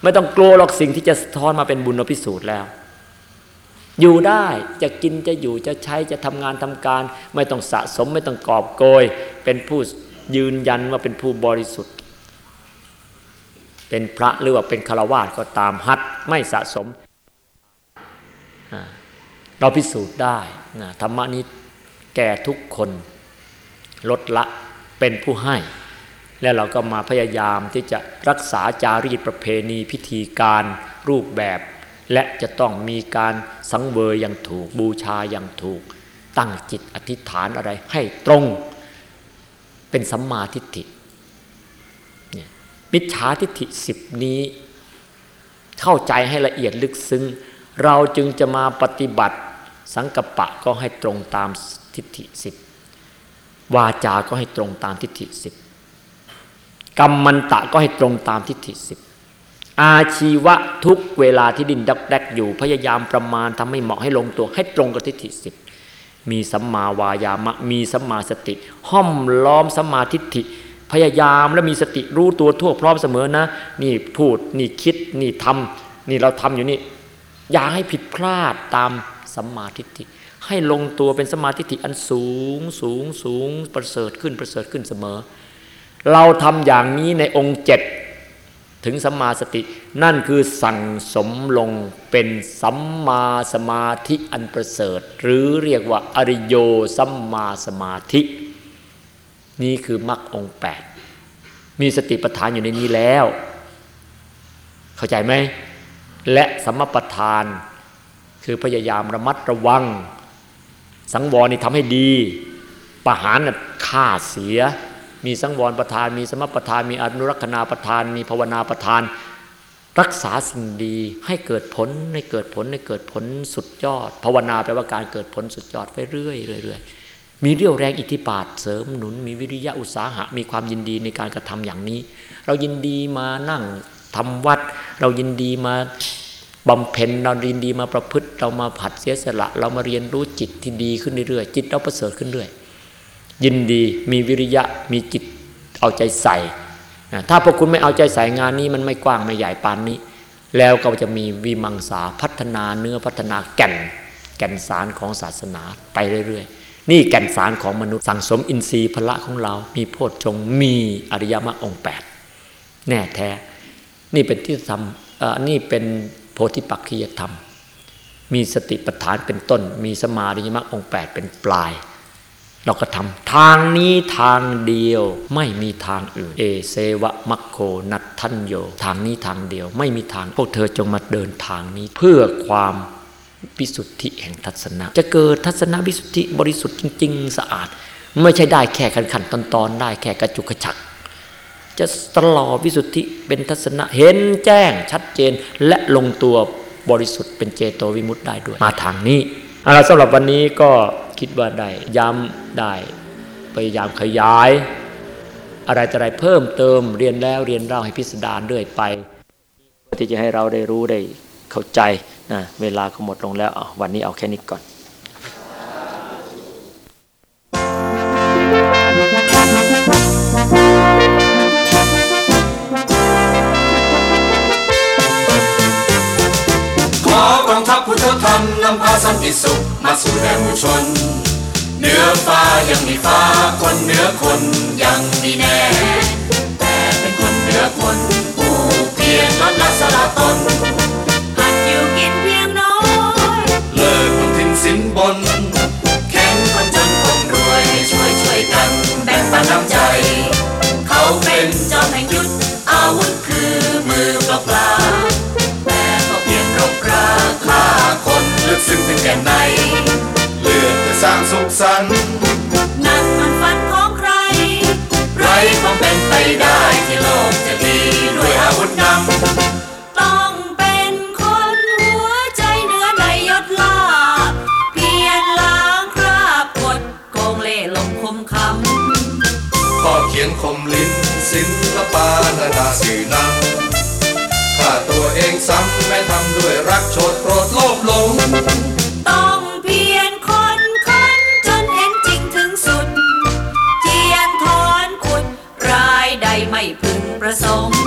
ไม่ต้องกลัวหรอกสิ่งที่จะสะท้อนมาเป็นบุญพิสูจน์แล้ว อยู่ได้จะกินจะอยู่จะใช้จะทำงานทำการ ไม่ต้องสะสมไม่ต้องกอบโกย เป็นผู้ยืนยันว่าเป็นผู้บริสุทธิ์ เป็นพระหรือว่าเป็นฆราวาสก็ตามหัดไม่สะสม เราพิสูจน์ได้นะธรรมะนี้แก่ทุกคนลดละเป็นผู้ให้ แล้วเราก็มาพยายามที่จะรักษาจารีตประเพณีพิธีการรูปแบบ และจะต้องมีการสังเวยอย่างถูกบูชาอย่างถูก ตั้งจิตอธิษฐานอะไรให้ตรง เป็นสัมมาทิฏฐิ มิจฉาทิฏฐิสิบนี้ เข้าใจให้ละเอียดลึกซึ้ง เราจึงจะมาปฏิบัติ สังกปะก็ให้ตรงตามทิฏฐิสิบวาจาก็ให้ตรงตามทิฏฐิสิบกรรมมันตะก็ให้ตรงตามทิฏฐิสิบอาชีวะทุกเวลาที่ดินดักแดกอยู่พยายามประมาณทำให้เหมาะให้ลงตัวให้ตรงกับทิฏฐิสิบมีสัมมาวายามะมีสัมมาสติ ห้อมล้อมสัมมาทิฏฐิ พยายามและมีสติรู้ตัวทั่วพร้อมเสมอนะ นี่พูดนี่คิดนี่ทำนี่เราทำอยู่นี่ อย่าให้ผิดพลาดตามสัมมาทิฏฐิให้ลงตัวเป็นสมาธิิอันสูงสูงสูงประเสริฐขึ้นประเสริฐขึ้นเสมอ เราทำอย่างนี้ในองค์เจ็ดถึงสัมมาสติ นั่นคือสั่งสมลงเป็นสัมมาสมาธิอันประเสริฐ หรือเรียกว่าอริโยสัมมาสมาธิ นี่คือมรรคองแปดมีสติปัฏฐานอยู่ในนี้แล้ว เข้าใจไหม และสมปทาน คือพยายามระมัดระวัง สังวรนี่ทำให้ดีประหารฆ่าเสีย มีสังวรประทาน มีสมประทาน มีอนุรักษณาประทาน มีภาวนาประทาน รักษาสิ่งดีให้เกิดผลให้เกิดผลให้เกิดผลสุดยอด ภาวนาแปลว่าการเกิดผลสุดยอดไปเรื่อยเรื่อย มีเรี่ยวแรงอิทธิบาทเสริมหนุน มีวิริยะอุตสาหะ มีความยินดีในการกระทำอย่างนี้ เรายินดีมานั่งทำวัด เรายินดีมาบำเพ็ญเราดีดีมาประพฤติ เรามาผัดเสียสละ เรามาเรียนรู้จิตที่ดีขึ้นเรื่อยๆจิตเราประเสริฐขึ้นเรื่อยยินดีมีวิริยะมีจิตเอาใจใส่ ถ้าพวกคุณไม่เอาใจใส่งานนี้มันไม่กว้างไม่ใหญ่ปานนี้ แล้วก็จะมีวิมังสาพัฒนาเนื้อพัฒนาแก่น แก่นสารของศาสนาไปเรื่อยๆ นี่แก่นสารของมนุษย์สังสมอินทรีย์พละของเรา มีโพชฌงมีอริยมรรคองแปดแน่แท้ นี่เป็นที่ทำนี่เป็นโพธิปักขียธรรม มีสติปัฏฐานเป็นต้น มีสมาธิมรรคองแปดเป็นปลาย เราก็ทำทางนี้ทางเดียวไม่มีทางอื่น เอเซวะมัคโคนัตทันโย ทางนี้ทางเดียว ไม่มีทางพวกเธอจงมาเดินทางนี้เพื่อความ วิสุทธิแห่งทัศนะ จะเกิดทัศนวิสุทธิบริสุทธิ์จริง ๆ สะอาด ไม่ใช่ได้แค่ขันขันตอนตอนได้แค่กระจุกกระชัก จะตลอดวิสุทธิเป็นทัศนะเห็นแจ้งชัดเจนและลงตัวบริสุทธิ์เป็นเจโตวิมุตต์ได้ด้วย มาทางนี้เอาละสำหรับวันนี้ก็คิดว่าได้ย้ำได้พยายามขยาย อะไรแต่อะไรเพิ่มเติมเรียนแล้วเรียนเล่าให้พิสดารเรื่อยไปที่จะให้เราได้รู้ได้เข้าใจ นะเวลาก็หมดลงแล้ววันนี้เอาแค่นี้ก่อนนำพาสันติสุขมาสู่แดนมุชน เนือฟ้ายังมีฟ้าคนเนือคนยังมีแน่ แต่เป็นคนเนือคนผู้เพียรลดละสละตนำแม้ทำด้วยรักโชดโปรดโลภหลง ต้องเพียรคนค้นจนเห็นจริงถึงสุด เจียนถอนขุดรายใดไม่พึงประสงค์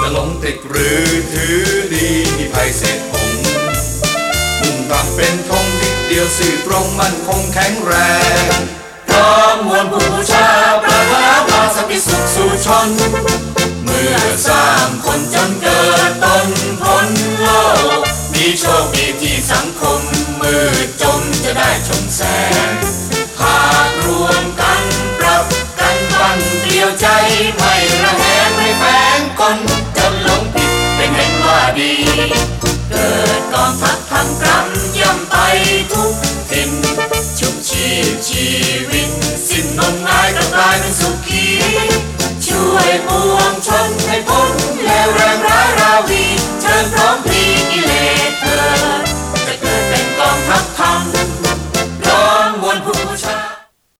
จะหลงติดหรือถือดีมีภัยเศษผงมุ่งทำเป็นธงทิศเดียวสื่อตรงมันคงแข็งแรงพร้อมมวลผู้ชาปรารถนาพาสมิสุขสู่ชน เมื่อสร้างคน นพ้นโลก มีโชคดีที่สังคมมืดจมจะได้ชมแสง หากรวมกันปรับกันบันเดียวใจไม่ระแหงไม่แฝงคนจนหลงผิดเป็นเห็นว่าดี เกิดกองทัพทำกรรมย่ำไปทุกทินชุบชีพชีวิตสิ้นงมงายก็กลายเป็นสุขี ช่วยปวงชนให้พ้น and from